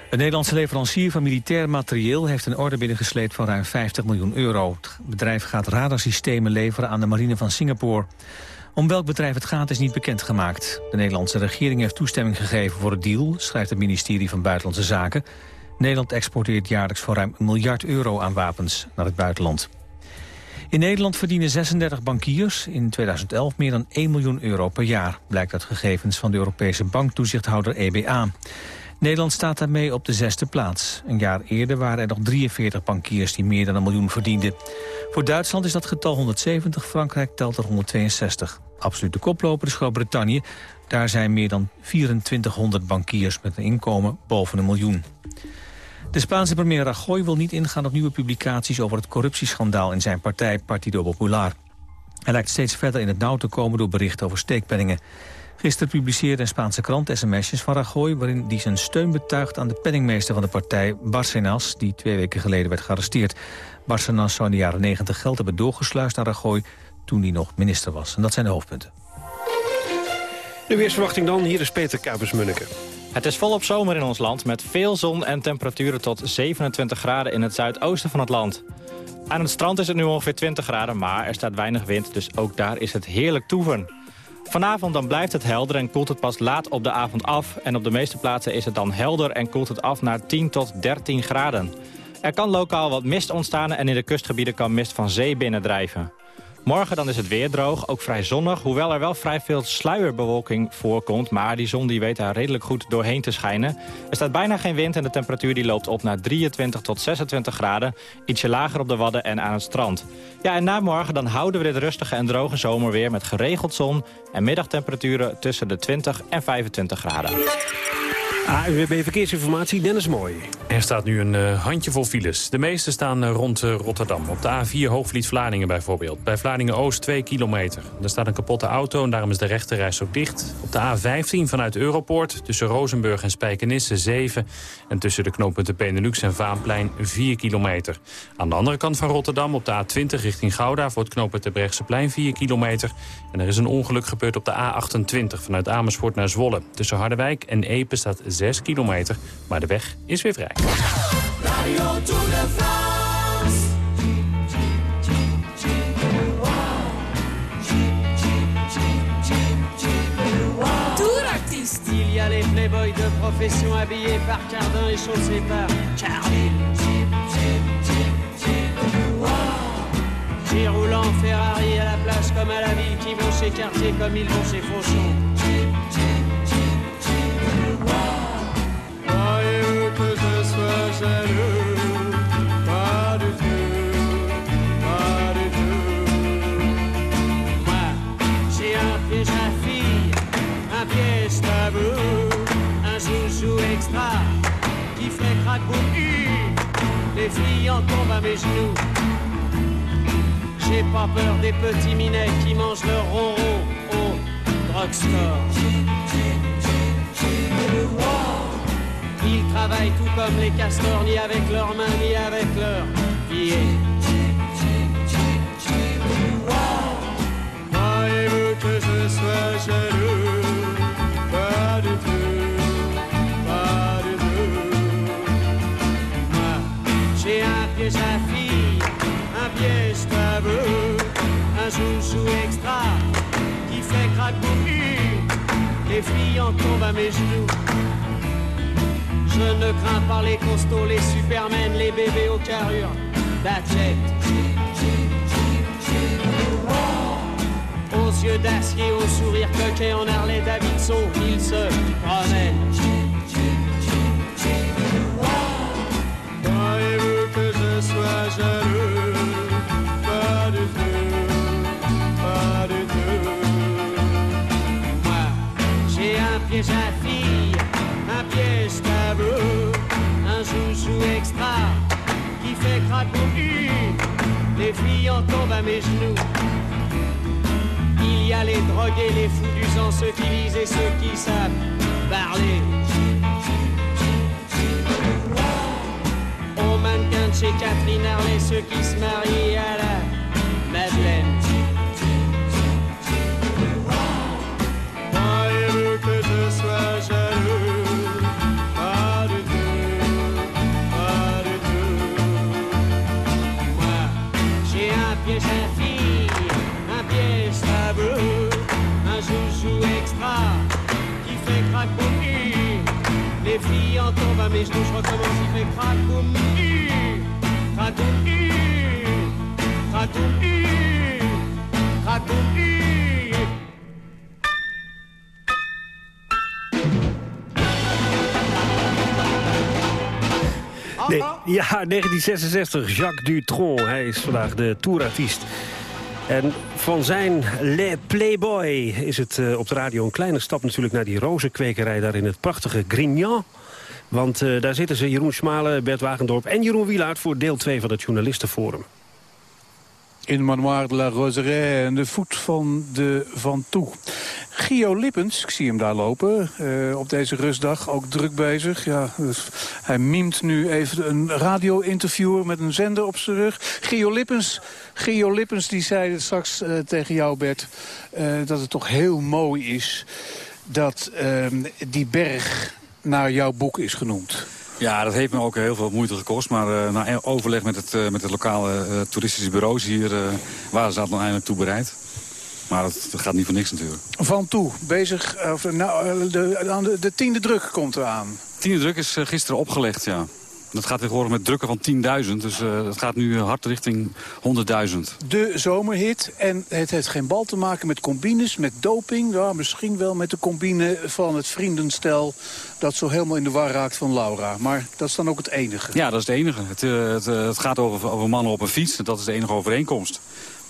Een Nederlandse leverancier van militair materieel heeft een order binnengesleept van ruim 50 miljoen euro. Het bedrijf gaat radarsystemen leveren aan de marine van Singapore. Om welk bedrijf het gaat is niet bekendgemaakt. De Nederlandse regering heeft toestemming gegeven voor het deal, schrijft het ministerie van Buitenlandse Zaken. Nederland exporteert jaarlijks voor ruim een miljard euro aan wapens naar het buitenland. In Nederland verdienen 36 bankiers in 2011 meer dan 1 miljoen euro per jaar, blijkt uit gegevens van de Europese banktoezichthouder EBA. Nederland staat daarmee op de zesde plaats. Een jaar eerder waren er nog 43 bankiers die meer dan een miljoen verdienden. Voor Duitsland is dat getal 170, Frankrijk telt er 162. Absolute koploper is Groot-Brittannië. Daar zijn meer dan 2400 bankiers met een inkomen boven een miljoen. De Spaanse premier Rajoy wil niet ingaan op nieuwe publicaties over het corruptieschandaal in zijn partij Partido Popular. Hij lijkt steeds verder in het nauw te komen door berichten over steekpenningen. Gisteren publiceerde een Spaanse krant sms'jes van Rajoy... waarin hij zijn steun betuigt aan de penningmeester van de partij, Barcenas... die twee weken geleden werd gearresteerd. Barcenas zou in de jaren 90 geld hebben doorgesluist naar Rajoy... toen hij nog minister was. En dat zijn de hoofdpunten. De weersverwachting dan, hier is Peter Kuipers-Munneke. Het is volop zomer in ons land met veel zon en temperaturen tot 27 graden in het zuidoosten van het land. Aan het strand is het nu ongeveer 20 graden, maar er staat weinig wind, dus ook daar is het heerlijk toeven. Vanavond dan blijft het helder en koelt het pas laat op de avond af. En op de meeste plaatsen is het dan helder en koelt het af naar 10 tot 13 graden. Er kan lokaal wat mist ontstaan en in de kustgebieden kan mist van zee binnendrijven. Morgen dan is het weer droog, ook vrij zonnig, hoewel er wel vrij veel sluierbewolking voorkomt. Maar die zon die weet daar redelijk goed doorheen te schijnen. Er staat bijna geen wind en de temperatuur die loopt op naar 23 tot 26 graden. Ietsje lager op de Wadden en aan het strand. Ja, en na morgen dan houden we dit rustige en droge zomerweer met geregeld zon... en middagtemperaturen tussen de 20 en 25 graden. AUWB Verkeersinformatie, Dennis Mooi. Er staat nu een eh, handjevol files. De meeste staan eh, rond eh, Rotterdam. Op de A4 Hoogvliet-Vlaardingen bijvoorbeeld. Bij Vlaardingen-Oost 2 kilometer. Er staat een kapotte auto en daarom is de rechterreis ook dicht. Op de A15 vanuit Europoort tussen Rozenburg en Spijkenisse 7. En tussen de knooppunten Benelux en Vaanplein 4 kilometer. Aan de andere kant van Rotterdam op de A20 richting Gouda... voor het knooppunt Terbrechtseplein 4 kilometer. En er is een ongeluk gebeurd op de A28 vanuit Amersfoort naar Zwolle. Tussen Harderwijk en Epe staat 6 kilometer, maar de weg is weer vrij. Il y a les playboys de profession habillés par Cardin et chaussés par Carville. Qui roulent en Ferrari à la plage comme à la ville, qui vont chez Cartier comme ils vont chez Fauchon. Les filles en tombent à mes genoux. J'ai pas peur des petits minets qui mangent leur ronron au drugstore. Ils travaillent tout comme les castors, ni avec leurs mains, ni avec leurs pieds. Croyez-vous que je sois jaloux? Pas du tout, pas du tout. Moi, j'ai un piège à fille, un piège tabou, un joujou extra qui fait boum Les filles en tombent à mes genoux. Je ne crains pas les costauds, les supermen, les bébés aux carrures. That's. Aux yeux d'acier, au sourire coquet en Harley Davidson, ils se promènent. Croyez-vous que je sois jaloux Pas du tout, pas du tout. Moi, j'ai un piège à un joujou extra qui fait craquer Les les filles en tombent à mes genoux. Il y a les drogués, les fous du sang, ceux qui lisent et ceux qui savent parler. Au mannequin de chez Catherine Harley, ceux qui se marient à la Madeleine. Croyez-vous que je sois jaloux Les filles en tombent à mes genoux, je recommence, il fait cracoumi, cracoumi, cracoumi, cracoumi. Nee, ja, 1966, Jacques Dutronc. Hij is vandaag de tourartiest. En van zijn Le Playboy is het eh, op de radio een kleine stap natuurlijk naar die rozenkwekerij daar in het prachtige Grignan. Want eh, daar zitten ze, Jeroen Smalen, Bert Wagendorp en Jeroen Wielaert voor deel 2 van het Journalistenforum. In Manoir de la Roseraie en de voet van de Van Toe. Gio Lippens, ik zie hem daar lopen, eh, op deze rustdag, ook druk bezig. Ja, dus hij mimt nu even een radio-interviewer met een zender op zijn rug. Gio Lippens, Gio Lippens die zei straks eh, tegen jou, Bert, eh, dat het toch heel mooi is dat ehm, die berg naar jouw boek is genoemd. Ja, dat heeft me ook heel veel moeite gekost. Maar eh, na overleg met het, eh, met het lokale eh, toeristische bureaus hier... waren ze dat dan eindelijk toe bereid. Maar dat, dat gaat niet voor niks natuurlijk. Van Toe, bezig, of, nou, de, de, de tiende druk komt eraan. Tiende druk is gisteren opgelegd, ja. Dat gaat tegenwoordig met drukken van 10.000. Dus eh, dat gaat nu hard richting 100.000. de zomerhit. En het heeft geen bal te maken met combines, met doping. Ja, misschien wel met de combine van het vriendenstel... dat zo helemaal in de war raakt van Laura. Maar dat is dan ook het enige. Ja, dat is het enige. Het, eh, het, eh, het gaat over, over mannen op een fiets. Dat is de enige overeenkomst.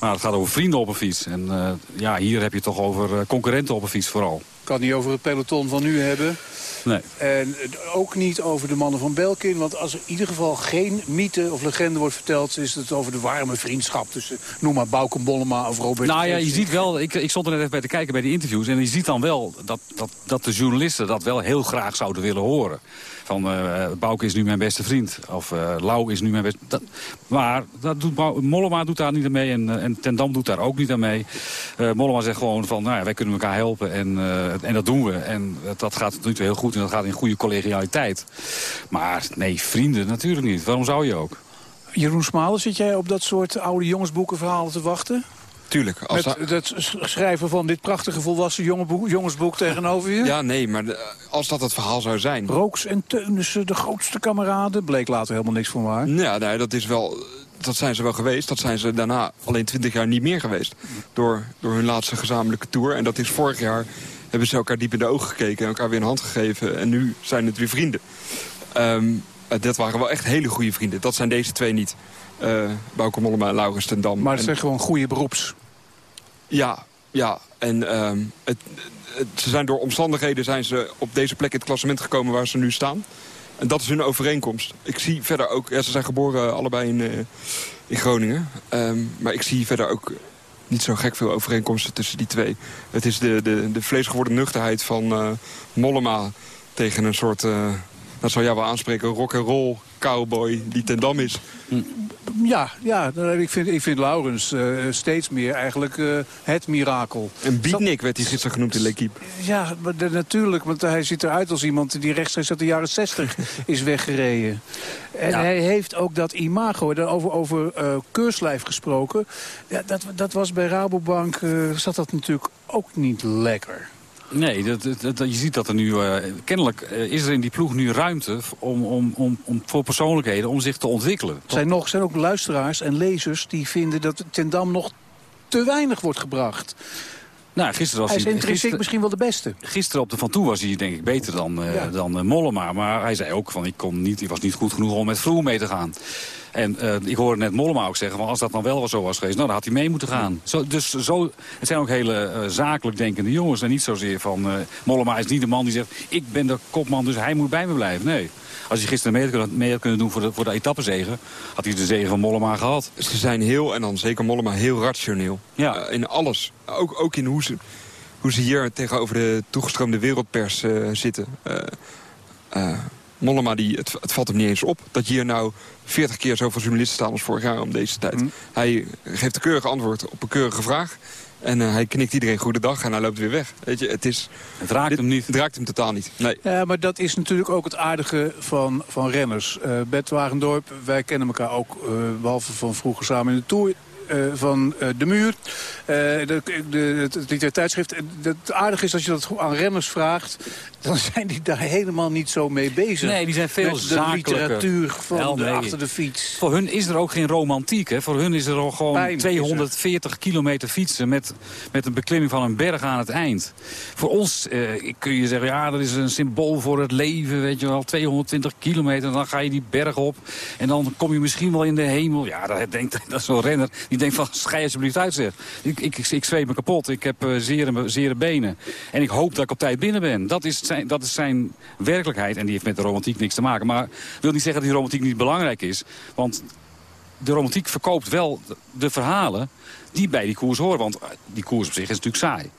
Maar het gaat over vrienden op een fiets. En eh, ja, hier heb je het toch over eh, concurrenten op een fiets vooral. Kan niet over het peloton van nu hebben. Nee. En ook niet over de mannen van Belkin. Want als er in ieder geval geen mythe of legende wordt verteld... is het over de warme vriendschap tussen, noem maar, Bauke Bollema of Robert Nou ja, je ziet wel, ik, ik stond er net even bij te kijken bij die interviews... en je ziet dan wel dat, dat, dat de journalisten dat wel heel graag zouden willen horen. Van, eh Bouke is nu mijn beste vriend. Of eh Lau is nu mijn beste... Maar dat doet Mollema doet daar niet aan mee en, eh, en Ten Dam doet daar ook niet aan mee. Eh Mollema zegt gewoon van, nou ja, wij kunnen elkaar helpen en, en dat doen we. En dat, gaat nu heel goed en dat gaat in goede collegialiteit. Maar nee, vrienden natuurlijk niet. Waarom zou je ook? Jeroen Smalen, zit jij op dat soort oude jongensboekenverhalen te wachten? Tuurlijk. Als Met dat- het sch- schrijven van dit prachtige volwassen jongenboek- jongensboek tegenover je? Ja, nee, maar de- als dat het verhaal zou zijn... Rooks en Teunissen, de grootste kameraden. Bleek later helemaal niks van waar. Ja, nee, dat is wel... Dat zijn ze wel geweest. Dat zijn ze daarna alleen twintig jaar niet meer geweest. Door, door hun laatste gezamenlijke tour. En dat is vorig jaar hebben ze elkaar diep in de ogen gekeken... en elkaar weer een hand gegeven. En nu zijn het weer vrienden. Ehm, eh, dat waren wel echt hele goede vrienden. Dat zijn deze twee niet. Bauke Mollema en Laurens ten Dam. Maar het En- zijn gewoon goede beroeps. Ja, ja. En ehm, het, het- ze zijn door omstandigheden zijn ze op deze plek in het klassement gekomen waar ze nu staan. En dat is hun overeenkomst. Ik zie verder ook... Ja, ze zijn geboren allebei in, eh, in Groningen. Ehm, maar ik zie verder ook niet zo gek veel overeenkomsten tussen die twee. Het is de, de, de vleesgeworden nuchterheid van eh, Mollema tegen een soort... dat zou jij wel aanspreken, rock and roll cowboy die ten dam is. Ja, ja ik, vind, ik vind Laurens eh, steeds meer eigenlijk eh, het mirakel. Een beatnik werd hij gisteren genoemd in L'Equipe. Ja, maar de- natuurlijk, want hij ziet eruit als iemand die rechtstreeks uit de jaren 60 is weggereden. En Ja. hij heeft ook dat imago, over, over eh, keurslijf gesproken. Ja, dat, dat was bij Rabobank, zat dat natuurlijk ook niet lekker. Nee, dat, dat, je ziet dat er nu... eh, kennelijk eh, is er in die ploeg nu ruimte om, om, om, om, voor persoonlijkheden om zich te ontwikkelen. Er zijn, nog, zijn ook luisteraars en lezers die vinden dat Ten Dam nog te weinig wordt gebracht. Nou, gisteren was Hij is hij... intrinsiek gisteren- misschien wel de beste. Gisteren op de Van Toe was hij denk ik beter dan, eh, Ja. dan eh, Mollema. Maar hij zei ook van ik, kon niet, ik was niet goed genoeg om met Vroom mee te gaan. En eh, ik hoorde net Mollema ook zeggen, van als dat dan wel zo was geweest, nou, dan had hij mee moeten gaan. Zo, dus zo, het zijn ook hele eh, zakelijk denkende jongens. En niet zozeer van, eh, Mollema is niet de man die zegt, ik ben de kopman, dus hij moet bij me blijven. Nee. Als hij gisteren mee had kunnen, mee had kunnen doen voor de, voor de etappezegen, had hij de zegen van Mollema gehad. Ze zijn heel, en dan zeker Mollema, heel rationeel. Ja. In alles. Ook, ook in hoe ze, hoe ze hier tegenover de toegestroomde wereldpers eh, zitten. Eh, eh, Mollema, die, het, het valt hem niet eens op dat hier nou 40 keer zoveel journalisten staan als vorig jaar om deze tijd. Mhm. Hij geeft een keurig antwoord op een keurige vraag. En eh, hij knikt iedereen goedendag en hij loopt weer weg. Weet je, het, is, het raakt hem niet. Het raakt hem totaal niet. Nee. Ja, maar dat is natuurlijk ook het aardige van, van renners. Eh Bert Wagendorp, wij kennen elkaar ook, eh, behalve van vroeger samen in de Tour... eh, van eh, De Muur, eh, de, de, het, literair tijdschrift. Het aardige is als je dat aan renners vraagt... dan zijn die daar helemaal niet zo mee bezig. Nee, die zijn veel Met de literatuur van de, achter de fiets. Voor hun is er ook geen romantiek. Hè? Voor hun is er al gewoon Pijn is er. 240 kilometer fietsen met, met een beklimming van een berg aan het eind. Voor ons eh, kun je zeggen, ja, dat is een symbool voor het leven. Weet je wel, 220 kilometer, dan ga je die berg op. En dan kom je misschien wel in de hemel. Ja, dat, denkt, dat is zo'n renner die denkt van, schei alsjeblieft uit zeg. Ik, ik, ik, me kapot, ik heb eh, zere, zere benen. En ik hoop dat ik op tijd binnen ben. Dat is, zijn, dat is zijn werkelijkheid. En die heeft met de romantiek niks te maken. Maar wil niet zeggen dat die romantiek niet belangrijk is. Want de romantiek verkoopt wel de verhalen die bij die koers horen. Want die koers op zich is natuurlijk saai.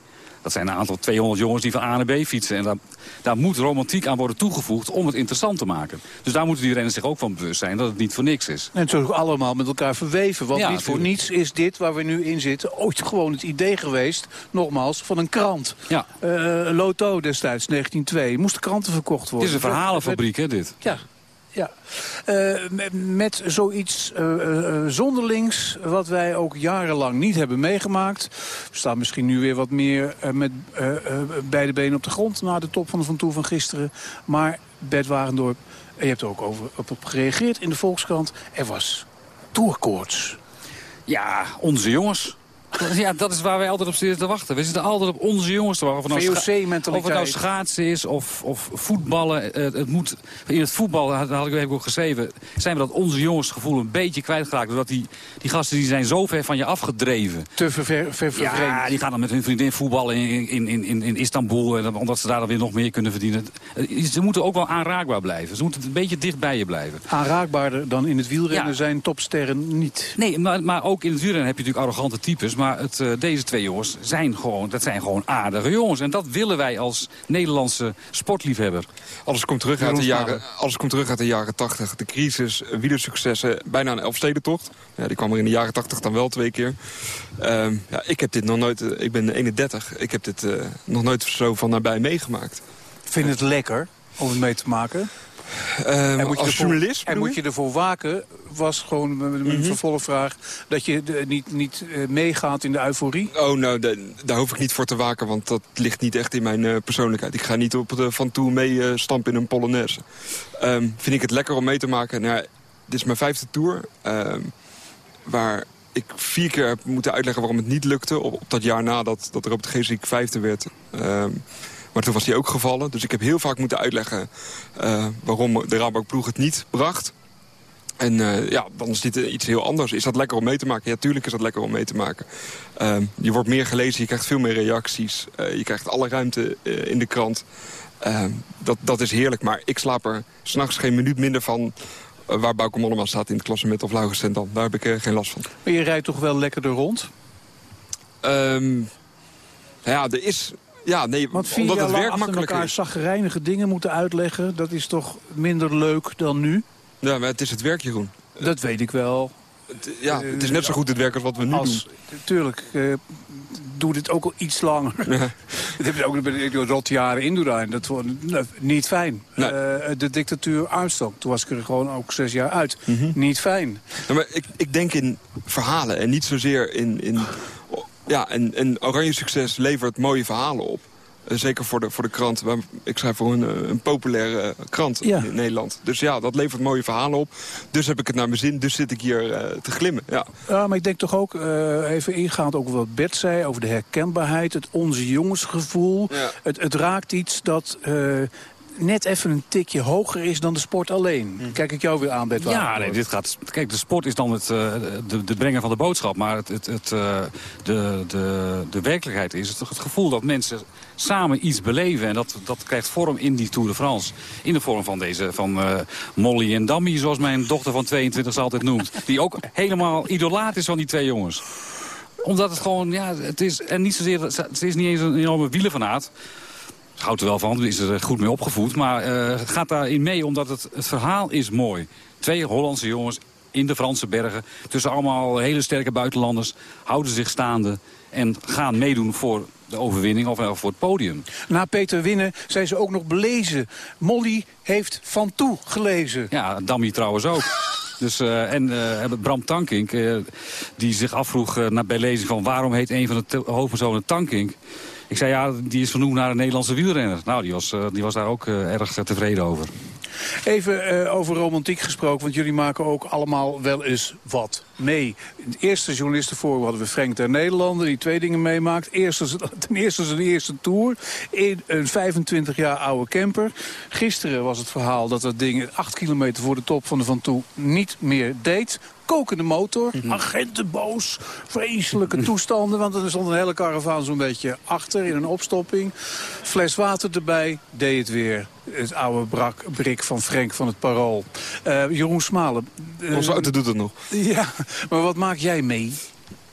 Dat zijn een aantal 200 jongens die van A naar B fietsen. En daar, daar moet romantiek aan worden toegevoegd om het interessant te maken. Dus daar moeten die renners zich ook van bewust zijn dat het niet voor niks is. En het is ook allemaal met elkaar verweven. Want Ja, niet voor niets is dit waar we nu in zitten... ooit gewoon het idee geweest, nogmaals, van een krant. Ja. Eh, Loto destijds, 1902. Moesten kranten verkocht Het worden. is een verhalenfabriek, hè, dit. Ja, ja. Eh, met, zoiets eh, zonderlings, wat wij ook jarenlang niet hebben meegemaakt. We staan misschien nu weer wat meer met beide benen op de grond... na de top van de Van Toe van gisteren. Maar Bert Wagendorp, en je hebt er ook over, op, op gereageerd in de Volkskrant... er was toerkoorts. Ja, onze jongens. Ja, dat is waar wij altijd op zitten te wachten. We zitten altijd op onze jongens te wachten. Of het nou. Of het nou schaatsen is of, of voetballen. Het, het moet, in het voetbal, dat had ik, heb ik ook geschreven... zijn we dat onze jongensgevoel een beetje kwijtgeraakt. Doordat die, die gasten die zijn zo ver van je afgedreven. Te ver, ver, ver, Ja, die gaan dan met hun vriendin voetballen in, in, in, in, in Istanbul. Dan- omdat ze daar dan weer nog meer kunnen verdienen. Eh, Ze moeten ook wel aanraakbaar blijven. Ze moeten een beetje dicht bij je blijven. Aanraakbaarder dan in het wielrennen Ja. zijn topsterren niet. Nee, maar, maar ook in het wielrennen heb je natuurlijk arrogante types. Maar het, eh, deze twee jongens zijn gewoon, dat zijn gewoon aardige jongens. En dat willen wij als Nederlandse sportliefhebber. Alles komt terug uit de jaren, alles komt terug uit de jaren 80. De crisis, eh, wielersuccessen, bijna een Elfstedentocht. Ja, die kwam er in de jaren 80 dan wel twee keer. Ehm, ja, ik heb dit nog nooit, eh, ik ben 31, ik heb dit eh, nog nooit zo van nabij meegemaakt. Vind het lekker om het mee te maken? Ehm, En moet je als ervoor- journalist En moet je? ervoor waken, was gewoon mijn Mhm. vervolgvraag... dat je de- niet, niet eh, meegaat in de euforie? Oh, nou, da- daar hoef ik niet voor te waken, want dat ligt niet echt in mijn eh, persoonlijkheid. Ik ga niet op de Van Toe mee eh, stampen in een Polonaise. Ehm, vind ik het lekker om mee te maken? Nou, dit is mijn vijfde tour, ehm, waar ik vier keer heb moeten uitleggen waarom het niet lukte... op, op dat jaar nadat dat er op de Geestelijk vijfde werd. Maar toen was hij ook gevallen, dus ik heb heel vaak moeten uitleggen... eh, waarom de Rabobank ploeg het niet bracht... En eh, ja, dan is dit iets heel anders. Is dat lekker om mee te maken? Ja, tuurlijk is dat lekker om mee te maken. Ehm, je wordt meer gelezen, je krijgt veel meer reacties. eh, je krijgt alle ruimte in de krant. Ehm, dat, dat is heerlijk, maar ik slaap er s'nachts geen minuut minder van... waar Bauke Mollema staat in het klassement of Laurens dan. Daar heb ik geen last van. Maar je rijdt toch wel lekker er rond? Ehm, ja, er is... Ja, nee, Want vier omdat jaar het lang werk achter makkelijker elkaar zagrijnige dingen moeten uitleggen... dat is toch minder leuk dan nu? Ja, maar het is het werk, Jeroen. Dat weet ik wel. Ja, het is net zo goed het werk als wat we nu Als, doen. Tuurlijk, eh, doe dit ook al iets langer. Dat heb je ook de rotjaren Indurain. Dat vond ik nou, niet fijn. Nee. Eh, de dictatuur Armstrong. Toen was ik er gewoon ook zes jaar uit. Mhm. Niet fijn. Ja, maar ik, ik denk in verhalen en niet zozeer in... in ja, en, en oranje succes levert mooie verhalen op. Eh, zeker voor de, voor de krant. Ik schrijf voor een, eh, een populaire eh, krant Ja. in Nederland. Dus ja, dat levert mooie verhalen op. Dus heb ik het naar mijn zin. Dus zit ik hier te glimmen. Ja. Ja, maar ik denk toch ook, even ingaand ook wat Bert zei... over de herkenbaarheid, het onze jongensgevoel. Ja. Het, het raakt iets dat net even een tikje hoger is dan de sport alleen. Kijk ik jou weer aan, Bert Ja, nee, dit gaat. Kijk, de sport is dan het, eh, de, de brengen van de boodschap. Maar het, het, het, eh, de, de, de werkelijkheid is het, het gevoel dat mensen samen iets beleven. En dat, dat krijgt vorm in die Tour de France. In de vorm van deze, van eh, Molly en Dammy, zoals mijn dochter van 22 ze altijd noemt. Die ook helemaal idolaat is van die twee jongens. Omdat het gewoon, ja, het is, en niet zozeer, het is niet eens een enorme wielenfanaat. Ze houdt er wel van, is er goed mee opgevoed. Maar eh, gaat daarin mee omdat het, het verhaal is mooi. Twee Hollandse jongens in de Franse bergen. Tussen allemaal hele sterke buitenlanders. Houden zich staande en gaan meedoen voor de overwinning of wel voor het podium. Na Peter Winnen zijn ze ook nog belezen. Molly heeft Van Toe gelezen. Ja, Dammy trouwens ook. Dus, eh, en eh, Bram Tankink, eh, die zich afvroeg eh, naar bij lezing van... waarom heet een van de hoofdpersonen Tankink? Ik zei, ja, die is vernoemd naar een Nederlandse wielrenner. Nou, die was, eh, die was daar ook eh, erg tevreden over. Even eh, over romantiek gesproken, want jullie maken ook allemaal wel eens wat mee. In het eerste journalistenforum hadden we Frank der Nederlander, die twee dingen meemaakt. Eerste, ten eerste zijn eerste tour in een 25 jaar oude camper. Gisteren was het verhaal dat dat ding 8 kilometer voor de top van de Van Toe niet meer deed. Kokende motor, agenten boos, vreselijke toestanden. Want er stond een hele karavaan zo'n beetje achter in een opstopping. Fles water erbij, deed het weer. Het oude brak, brik van Frank van het Parool. Eh, Jeroen Smalen. Onze auto doet het nog. Ja, maar wat maak jij mee?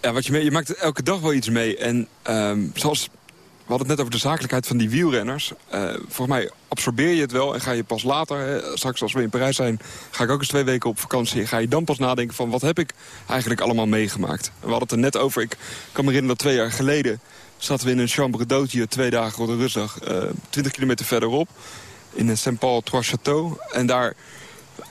Ja, wat je, mee, je maakt elke dag wel iets mee. En ehm, zoals, we hadden het net over de zakelijkheid van die wielrenners. Eh, volgens mij absorbeer je het wel en ga je pas later... Hè, straks als we in Parijs zijn, ga ik ook eens twee weken op vakantie... en ga je dan pas nadenken van wat heb ik eigenlijk allemaal meegemaakt. En we hadden het er net over, ik kan me herinneren dat twee jaar geleden... zaten we in een chambre d'hôte hier twee dagen voor de rustdag... eh 20 kilometer verderop in Saint-Paul-Trois-Châteaux. En daar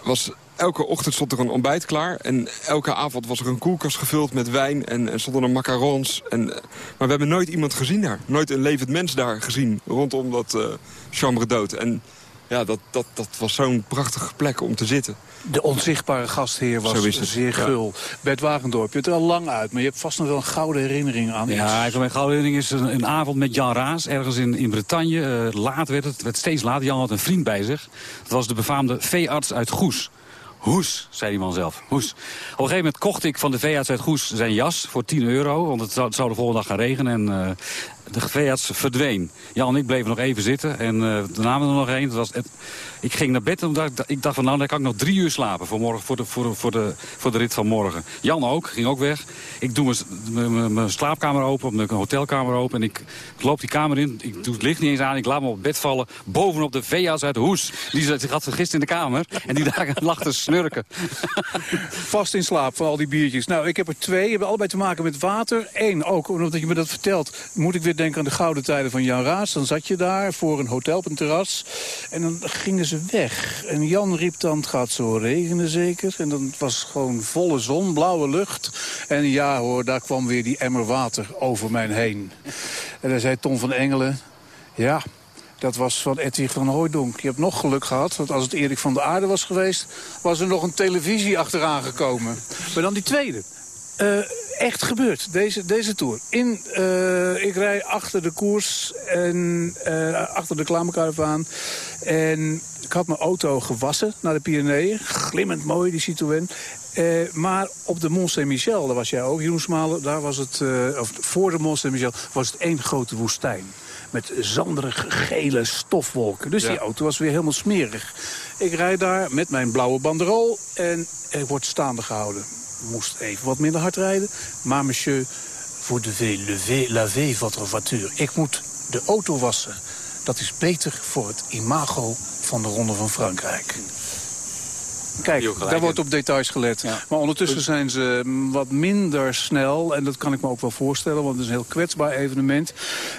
was elke ochtend stond er een ontbijt klaar. En elke avond was er een koelkast gevuld met wijn en, en stonden er macarons. En, maar we hebben nooit iemand gezien daar. Nooit een levend mens daar gezien rondom dat eh chambre d'hôte. En ja, dat, dat, dat was zo'n prachtige plek om te zitten. De onzichtbare gastheer was Zo is het, zeer ja. gul. Bert Wagendorp, je hebt er al lang uit, maar je hebt vast nog wel een gouden herinnering aan Ja, iets. ik mijn gouden herinnering is een, een avond met Jan Raas, ergens in, in Bretagne. Eh, laat werd het, het werd steeds later. Jan had een vriend bij zich. Dat was de befaamde veearts uit Goes. Hoes, zei die man zelf. Hoes. Op een gegeven moment kocht ik van de veearts uit Goes zijn jas voor 10 euro. Want het zou, het zou de volgende dag gaan regenen. En eh, de veearts verdween. Jan en ik bleven nog even zitten. En eh daarna er nog een. Was ik ging naar bed en dacht- ik dacht van nou, dan kan ik nog drie uur slapen voor, morgen, voor, de, voor, voor, de, voor de rit van morgen. Jan ook, ging ook weg. Ik doe mijn- slaapkamer open, mijn hotelkamer open. En ik loop die kamer in. Ik doe het licht niet eens aan. Ik laat me op bed vallen. Bovenop de veearts uit Hoes. Die had gisteren in de kamer. En die daar lag te snurken. Vast in slaap van al die biertjes. Nou, ik heb er twee. Hebben allebei te maken met water. Eén, ook omdat je me dat vertelt, moet ik weer denken aan de gouden tijden van Jan Raas. Dan zat je daar voor een hotel op een terras. En dan gingen ze weg. En Jan riep dan, het gaat zo regenen zeker. En dan was gewoon volle zon, blauwe lucht. En ja hoor, daar kwam weer die emmer water over mij heen. En dan zei Tom van Engelen, ja... Dat was van Edwig van Hooijdonk. Je hebt nog geluk gehad, want als het Erik van de Aarde was geweest... was er nog een televisie achteraan gekomen. Maar dan die tweede. Eh, echt gebeurd, deze, deze Tour. In, eh, ik rij achter de koers en eh, achter de reclamekaravaan. En ik had mijn auto gewassen naar de Pyreneeën. Glimmend mooi, die Citroën. Maar op de Mont Saint-Michel, daar was jij ook, Jeroen Smalen... daar was het, of voor de Mont Saint-Michel, was het één grote woestijn. Met zanderige gele stofwolken. Dus Ja. die auto was weer helemaal smerig. Ik rijd daar met mijn blauwe banderol en ik word staande gehouden. Moest even wat minder hard rijden. Maar monsieur, vous devez lever, laver votre voiture. Ik moet de auto wassen. Dat is beter voor het imago van de Ronde van Frankrijk. Kijk, daar wordt op details gelet. Maar ondertussen zijn ze wat minder snel. En dat kan ik me ook wel voorstellen, want het is een heel kwetsbaar evenement.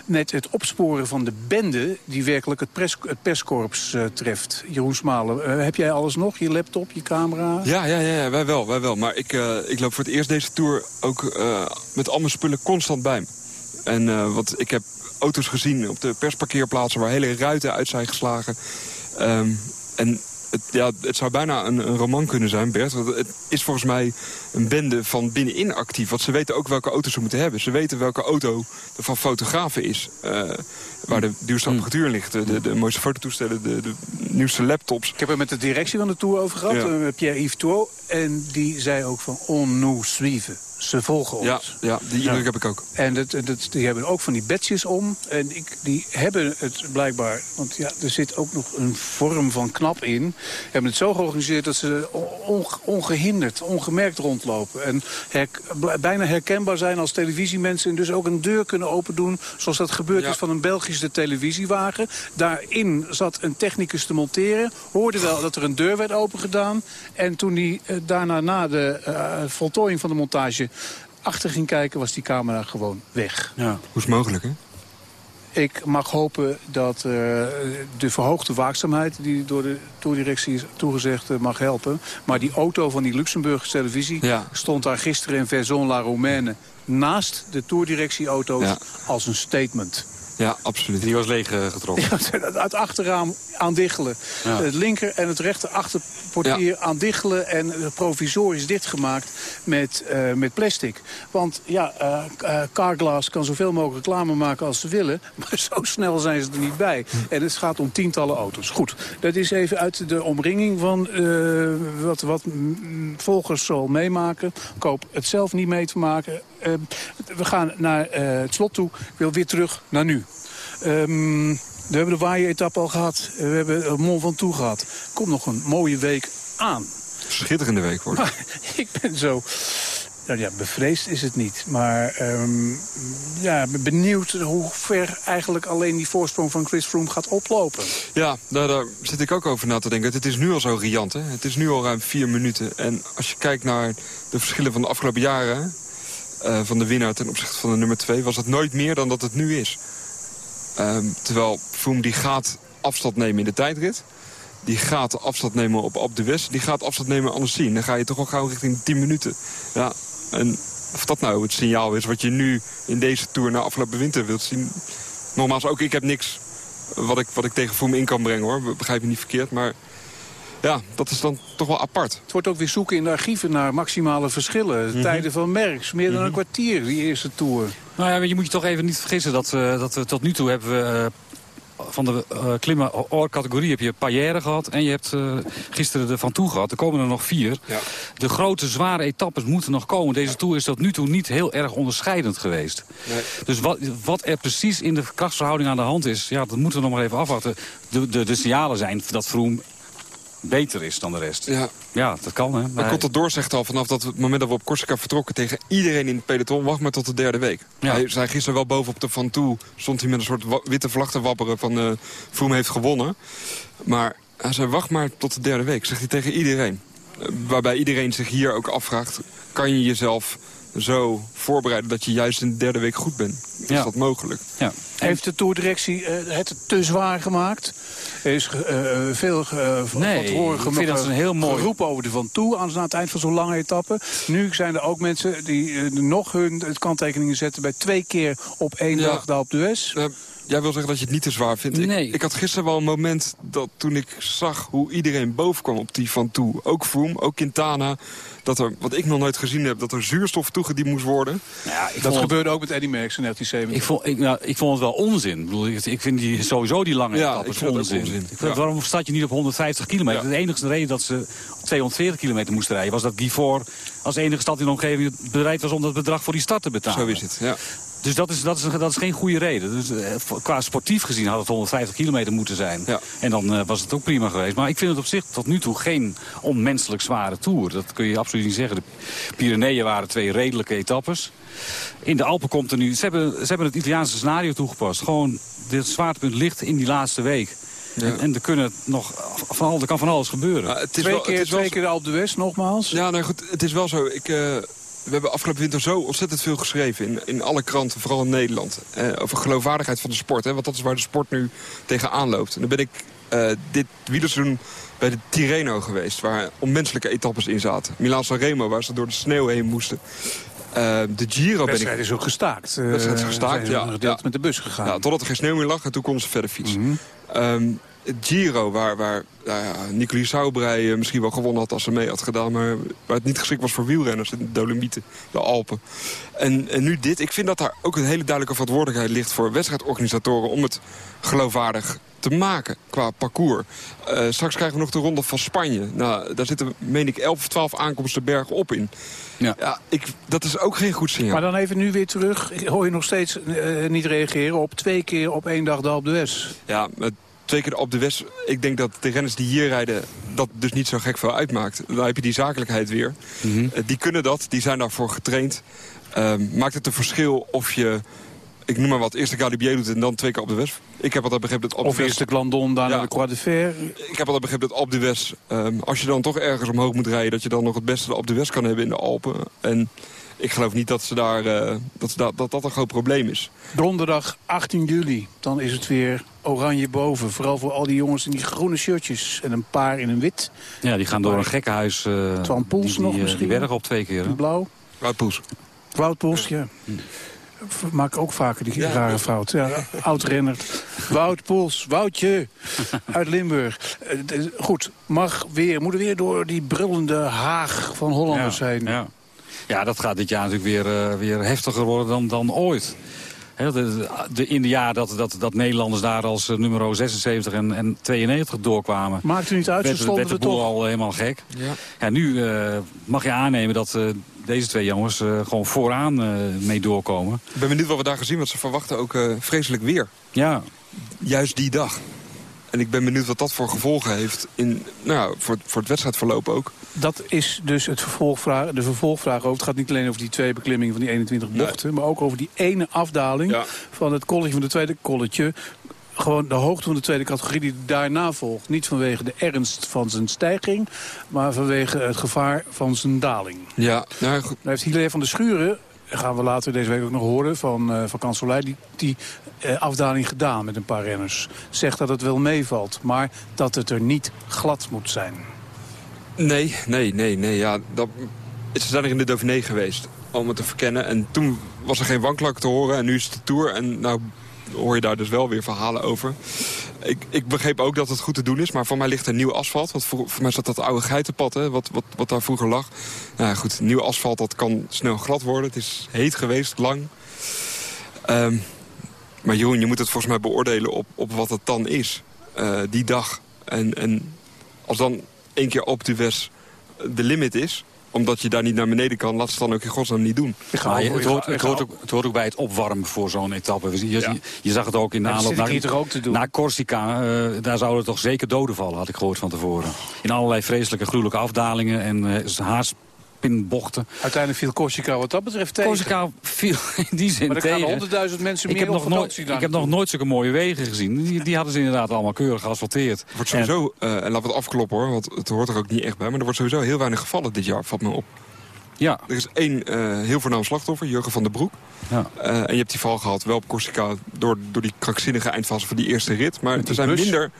Met het opsporen van de bende die werkelijk het, pres, het perskorps eh, treft. Jeroen Smalen, eh, heb jij alles nog? Je laptop, je camera? Ja, ja, ja, ja, wij wel, wij wel. Maar ik, eh, ik loop voor het eerst deze Tour ook eh, met al mijn spullen constant bij me. En uh, wat, ik heb auto's gezien op de persparkeerplaatsen... waar hele ruiten uit zijn geslagen. Um, en het, ja, het zou bijna een, een, roman kunnen zijn, Bert. Want het is volgens mij een bende van binnenin actief. Want ze weten ook welke auto's ze moeten hebben. Ze weten welke auto er van fotografen is. Uh, waar de duurste apparatuur ligt. De, de, mooiste fototoestellen, de, de, nieuwste laptops. Ik heb er met de directie van de Tour over gehad, Ja. eh, Pierre-Yves Tour. En die zei ook van, on nous suivre. Ze volgen ons. Ja, ja die indruk heb ik ook. En dat, dat, die hebben ook van die badges om. En ik, die hebben het blijkbaar... Want ja, er zit ook nog een vorm van knap in. Hebben het zo georganiseerd dat ze on- ongehinderd, ongemerkt rondlopen. En bijna herkenbaar zijn als televisiemensen. En dus ook een deur kunnen opendoen. Zoals dat gebeurd is van een Belgische televisiewagen. Daarin zat een technicus te monteren. Hoorde wel dat er een deur werd opengedaan. En toen hij eh, daarna na de eh, voltooiing van de montage achter ging kijken, was die camera gewoon weg. Ja. Hoe is het mogelijk, hè? Ik mag hopen dat eh, de verhoogde waakzaamheid die door de toerdirectie is toegezegd eh, mag helpen. Maar die auto van die Luxemburgse televisie Ja. stond daar gisteren in Vaison-la-Romaine naast de toerdirectieauto's Ja. als een statement. Ja, absoluut. Die was leeg eh, getrokken. Uit achterraam aan diggelen. Ja. Het linker en het rechter achterportier aan diggelen en provisorisch dichtgemaakt met, eh, met plastic. Want ja, eh, Carglass kan zoveel mogelijk reclame maken als ze willen. Maar zo snel zijn ze er niet bij. En het gaat om tientallen auto's. Goed, dat is even uit de omringing van wat, wat volgers zal meemaken. Ik hoop het zelf niet mee te maken. We gaan naar het slot toe. Ik wil weer terug naar nu. Ehm, we hebben de waaien-etappe al gehad. We hebben Mont Ventoux gehad. Komt nog een mooie week aan. Schitterende week, hoor. Maar ik ben zo... Nou ja, bevreesd is het niet. Maar ehm, ja, ben benieuwd hoe ver eigenlijk alleen die voorsprong van Chris Froome gaat oplopen. Ja, daar, daar zit ik ook over na te denken. Het is nu al zo riant, hè? Het is nu al ruim vier minuten. En als je kijkt naar de verschillen van de afgelopen jaren... eh, van de winnaar ten opzichte van de nummer twee... was het nooit meer dan dat het nu is. Ehm, terwijl Froome die gaat afstand nemen in de tijdrit. Die gaat afstand nemen op, op de West. Die gaat afstand nemen aan de zien. Dan ga je toch al gauw richting de 10 minuten. Ja, en of dat nou het signaal is wat je nu in deze Tour na afgelopen winter wilt zien... Nogmaals, ook ik heb niks wat ik, wat ik tegen Froome in kan brengen, hoor. Begrijp je niet verkeerd, maar... Ja, dat is dan toch wel apart. Het wordt ook weer zoeken in de archieven naar maximale verschillen. Mhm. Tijden van Merckx, meer dan een kwartier, die eerste Tour. Nou ja, je moet je toch even niet vergissen dat, we dat we tot nu toe hebben we... eh, van de eh klimmen categorie heb je Payère gehad en je hebt eh, gisteren de Van Toe gehad. Er komen er nog vier. De grote zware etappes moeten nog komen. Deze Tour is tot nu toe niet heel erg onderscheidend geweest. Dus wat, wat er precies in de krachtsverhouding aan de hand is, ja, dat moeten we nog maar even afwachten. De, de, de signalen zijn dat Vroom beter is dan de rest. Ja. Ja, dat kan, hè. Maar Contador zegt al vanaf dat het moment dat we op Corsica vertrokken... tegen iedereen in het peloton, wacht maar tot de derde week. Hij zei gisteren wel boven op de Van Toe... stond hij met een soort witte vlag te wapperen van... eh Froome heeft gewonnen. Maar hij zei, wacht maar tot de derde week, zegt hij tegen iedereen. Eh, waarbij iedereen zich hier ook afvraagt... kan je jezelf zo voorbereiden dat je juist in de derde week goed bent? Is Ja. dat mogelijk? Ja. Heeft de toerdirectie eh, het te zwaar gemaakt? Er is eh, veel eh, van Nee, tevoren ik vind dat een heel mooi- geroepen over de Van Toe aan, aan het eind van zo'n lange etappe. Nu zijn er ook mensen die nog hun kanttekeningen zetten bij twee keer op één Ja. dag de Alpe d'Huez. Eh, jij wil zeggen dat je het niet te zwaar vindt. Nee. Ik, ik had gisteren wel een moment dat toen ik zag hoe iedereen boven kwam op die van toe. Ook Froome, ook Quintana. Dat er, wat ik nog nooit gezien heb, dat er zuurstof toegediend moest worden. Ja, ik Dat vond- gebeurde ook met Eddie Merckx in 1970. Ik vond, ik, nou, ik vond het wel onzin. Ik, bedoel, ik, ik vind die, sowieso die lange Ja, etappes ik onzin. onzin. Ik vind. Waarom staat je niet op 150 kilometer? De enige reden dat ze 240 kilometer moesten rijden... was dat Guivor als enige stad in de omgeving bereid was... om dat bedrag voor die stad te betalen. Zo is het, ja. Dus dat is, dat is, dat is geen goede reden. Dus, eh, qua sportief gezien had het 150 kilometer moeten zijn. En dan eh, was het ook prima geweest. Maar ik vind het op zich tot nu toe geen onmenselijk zware tour. Dat kun je absoluut niet zeggen. De Pyreneeën waren twee redelijke etappes. In de Alpen komt er nu... Ze hebben, ze hebben het Italiaanse scenario toegepast. Gewoon, dit zwaartepunt ligt in die laatste week. En, en er, kunnen nog, van, al- er kan van alles gebeuren. Het is twee wel- keer, het is wel twee keer de Alpe d'Huez, nogmaals. Ja, nou goed, het is wel zo. Ik, eh, we hebben afgelopen winter zo ontzettend veel geschreven in, in alle kranten, vooral in Nederland. eh, over geloofwaardigheid van de sport. Hè, want dat is waar de sport nu tegenaan loopt. En dan ben ik eh, dit wielerseizoen bij de Tirreno geweest, waar onmenselijke etappes in zaten. Milaan Sanremo, waar ze door de sneeuw heen moesten. Eh, de Giro De ben ik... is ook gestaakt. De wedstrijd is gestaakt, ja. ja. met de bus gegaan. Ja, totdat er geen sneeuw meer lag en toen konden ze verder fietsen. Mhm. Ehm, Giro, waar, waar nou ja, Nicolie Saubrey eh, misschien wel gewonnen had als ze mee had gedaan... maar waar het niet geschikt was voor wielrenners in de Dolomieten, de Alpen. En, en nu dit. Ik vind dat daar ook een hele duidelijke verantwoordelijkheid ligt... voor wedstrijdorganisatoren om het geloofwaardig te maken qua parcours. Eh, straks krijgen we nog de ronde van Spanje. Nou, daar zitten, meen ik, 11 of 12 aankomsten bergen op in. Ja. ik, dat is ook geen goed signaal. Maar dan even nu weer terug. Ik hoor je nog steeds eh, niet reageren op twee keer op één dag de Alpe d'Huez. Ja, met twee keer op de West. Ik denk dat de renners die hier rijden dat dus niet zo gek veel uitmaakt. Dan heb je die zakelijkheid weer. Mhm. Eh, die kunnen dat, die zijn daarvoor getraind. Ehm, maakt het een verschil of je, ik noem maar wat, eerst de Galibier doet en dan twee keer op de West? Ik heb altijd begrepen dat op Of de eerst de Glandon, daarna de Croix de Fer. Ik heb altijd begrepen dat op de West, ehm, als je dan toch ergens omhoog moet rijden... dat je dan nog het beste op de West kan hebben in de Alpen. En ik geloof niet dat, ze daar, eh, dat, ze daar- dat dat een groot probleem is. Donderdag 18 juli. Dan is het weer oranje boven. Vooral voor al die jongens in die groene shirtjes. En een paar in een wit. Ja, die gaan door een gekkenhuis. uh, Twan Poels die, die, nog eh, misschien? Die bergen op twee keer. In blauw. Wout Poels. Wout Poels, ja. Maak ook vaker die rare fout. Ja, Oud-renner. Wout Poels. Woutje. Uit Limburg. Eh, Goed, mag weer, moet er weer door die brullende haag van Hollanders Ja, zijn. Ja. Ja, dat gaat dit jaar natuurlijk weer, eh, weer heftiger worden dan, dan ooit. Hè, de, de, in de jaar dat, dat, dat Nederlanders daar als eh, nummer 76 en, en 92 doorkwamen... Maakt u niet uit, ze werd, stonden werd de er boel toch. al helemaal gek. Ja. Ja, nu eh, mag je aannemen dat eh, deze twee jongens eh, gewoon vooraan eh, mee doorkomen. Ik ben benieuwd wat we daar gezien, want ze verwachten ook eh, vreselijk weer. Ja. Juist die dag. En ik ben benieuwd wat dat voor gevolgen heeft in, nou, voor, voor het wedstrijdverloop ook. Dat is dus het vervolgvraag, de vervolgvraag ook. Het gaat niet alleen over die twee beklimmingen van die 21 bochten... maar ook over die ene afdaling van het colletje van de tweede colletje. Gewoon de hoogte van de tweede categorie die daarna volgt. Niet vanwege de ernst van zijn stijging... maar vanwege het gevaar van zijn daling. Ja, nou goed. Nou heeft Hilaire van der Schuren, gaan we later deze week ook nog horen... van, eh van Kanselij, die, die eh, afdaling gedaan met een paar renners. Zegt dat het wel meevalt, maar dat het er niet glad moet zijn. Nee, nee, nee, nee. Ja, dat, ze zijn er in de Dauphiné geweest om het te verkennen. En toen was er geen wanklank te horen en nu is het de Tour. En nou hoor je daar dus wel weer verhalen over. Ik, ik begreep ook dat het goed te doen is, maar voor mij ligt er nieuw asfalt. Want voor, voor mij zat dat oude geitenpad, hè, wat, wat, wat daar vroeger lag. Nou goed, nieuw asfalt, dat kan snel glad worden. Het is heet geweest, lang. Ehm, maar Jeroen, je moet het volgens mij beoordelen op, op wat het dan is. eh, die dag. En, en als dan één keer op de West de limit is omdat je daar niet naar beneden kan, laat ze dan ook in godsnaam niet doen. Je- het, hoort, het, hoort ook, het hoort ook bij het opwarmen voor zo'n etappe. Je, je, je zag het ook in de aanloop naar, hier toch ook te doen? naar Corsica. eh, daar zouden toch zeker doden vallen, had ik gehoord van tevoren. In allerlei vreselijke, gruwelijke afdalingen en uh, haarspinbochten. Uiteindelijk viel Corsica wat dat betreft tegen. Corsica viel in die zin Maar er tegen. gaan honderdduizend mensen ik meer heb op nog nooit, Ik heb nog nooit zulke mooie wegen gezien. Die, die hadden ze inderdaad allemaal keurig geasfalteerd. wordt sowieso, uh, en laten we het afkloppen hoor, want het hoort er ook niet echt bij... maar er wordt sowieso heel weinig gevallen dit jaar, valt me op. Ja. Er is één uh, heel voornaam slachtoffer, Jurgen van der Broek. Ja. Uh, en je hebt die val gehad, wel op Corsica, door, door die krankzinnige eindfase van die eerste rit. Maar er zijn bus. minder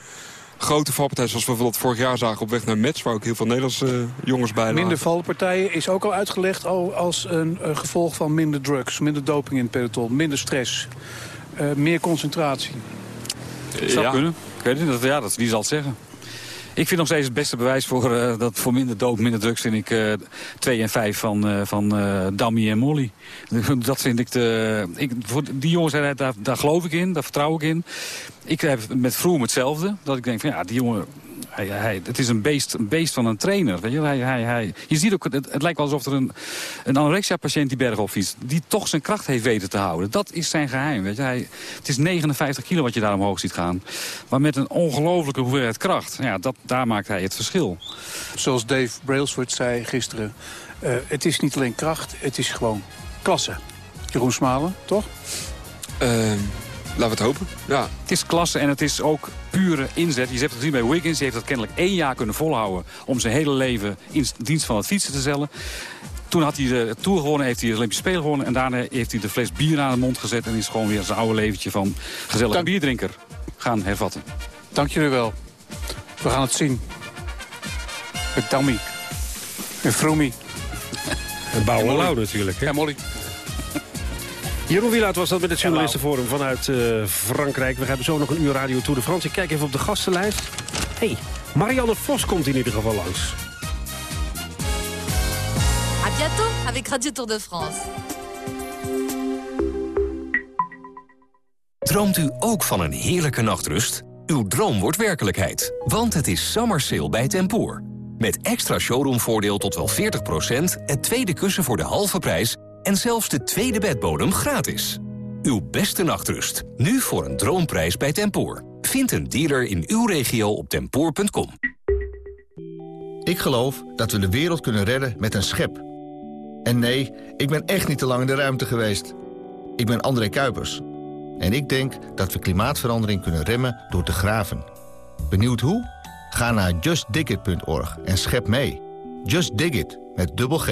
grote valpartijen zoals we bijvoorbeeld vorig jaar zagen op weg naar Metz... waar ook heel veel Nederlandse uh, jongens bij lagen. Minder valpartijen is ook al uitgelegd als een gevolg van minder drugs... minder doping in het peloton, minder stress, uh, meer concentratie. Zou ja. kunnen. Ik weet niet, dat, ja, dat, wie zal het zeggen. Ik vind nog steeds het beste bewijs voor, uh, dat voor minder doop, minder drugs... vind ik 2 uh, en 5 van, uh, van Dammy en Molly. Dat vind ik de... Ik, voor die jongens, daar, daar geloof ik in, daar vertrouw ik in. Ik heb met Vroom hetzelfde. Dat ik denk van ja, die jongen... Hij, hij, het is een beest, een beest van een trainer. Weet je? Hij, hij, hij, je ziet ook, het, het lijkt wel alsof er een, een anorexia-patiënt die berg op fietst... die toch zijn kracht heeft weten te houden. Dat is zijn geheim. Weet je? Hij, het is 59 kilo wat je daar omhoog ziet gaan. Maar met een ongelofelijke hoeveelheid kracht. Ja, dat, daar maakt hij het verschil. Zoals Dave Brailsford zei gisteren... Uh, het is niet alleen kracht, het is gewoon klasse. Jeroen Smalen, toch? Uh, laten we het hopen, ja. Het is klasse en het is ook pure inzet. Je hebt het gezien bij Wiggins. Die heeft dat kennelijk één jaar kunnen volhouden... om zijn hele leven in dienst van het fietsen te stellen. Toen had hij de Tour gewonnen, heeft hij de Olympische Spelen gewonnen... en daarna heeft hij de fles bier aan de mond gezet... en is gewoon weer zijn oude leventje van gezellig Dank. bierdrinker gaan hervatten. Dank jullie wel. We gaan het zien. Met Tammy. En Froomie. En Bouw en Lauw natuurlijk. Hè? Ja, Molly. Jeroen Wielaert was dat met het journalistenforum vanuit eh, Frankrijk. We hebben zo nog een uur Radio Tour de France. Ik kijk even op de gastenlijst. hey, Marianne Vos komt in ieder geval langs. À bientôt avec Radio Tour de France. Droomt u ook van een heerlijke nachtrust? Uw droom wordt werkelijkheid, want het is summer sale bij Tempoor. Met extra showroomvoordeel tot wel 40%, het tweede kussen voor de halve prijs... en zelfs de tweede bedbodem gratis. Uw beste nachtrust, nu voor een droomprijs bij Tempoor. Vind een dealer in uw regio op tempoor.com. Ik geloof dat we de wereld kunnen redden met een schep. En nee, ik ben echt niet te lang in de ruimte geweest. Ik ben André Kuipers. En ik denk dat we klimaatverandering kunnen remmen door te graven. Benieuwd hoe? Ga naar justdigit.org en schep mee. Just Dig It, met dubbel G.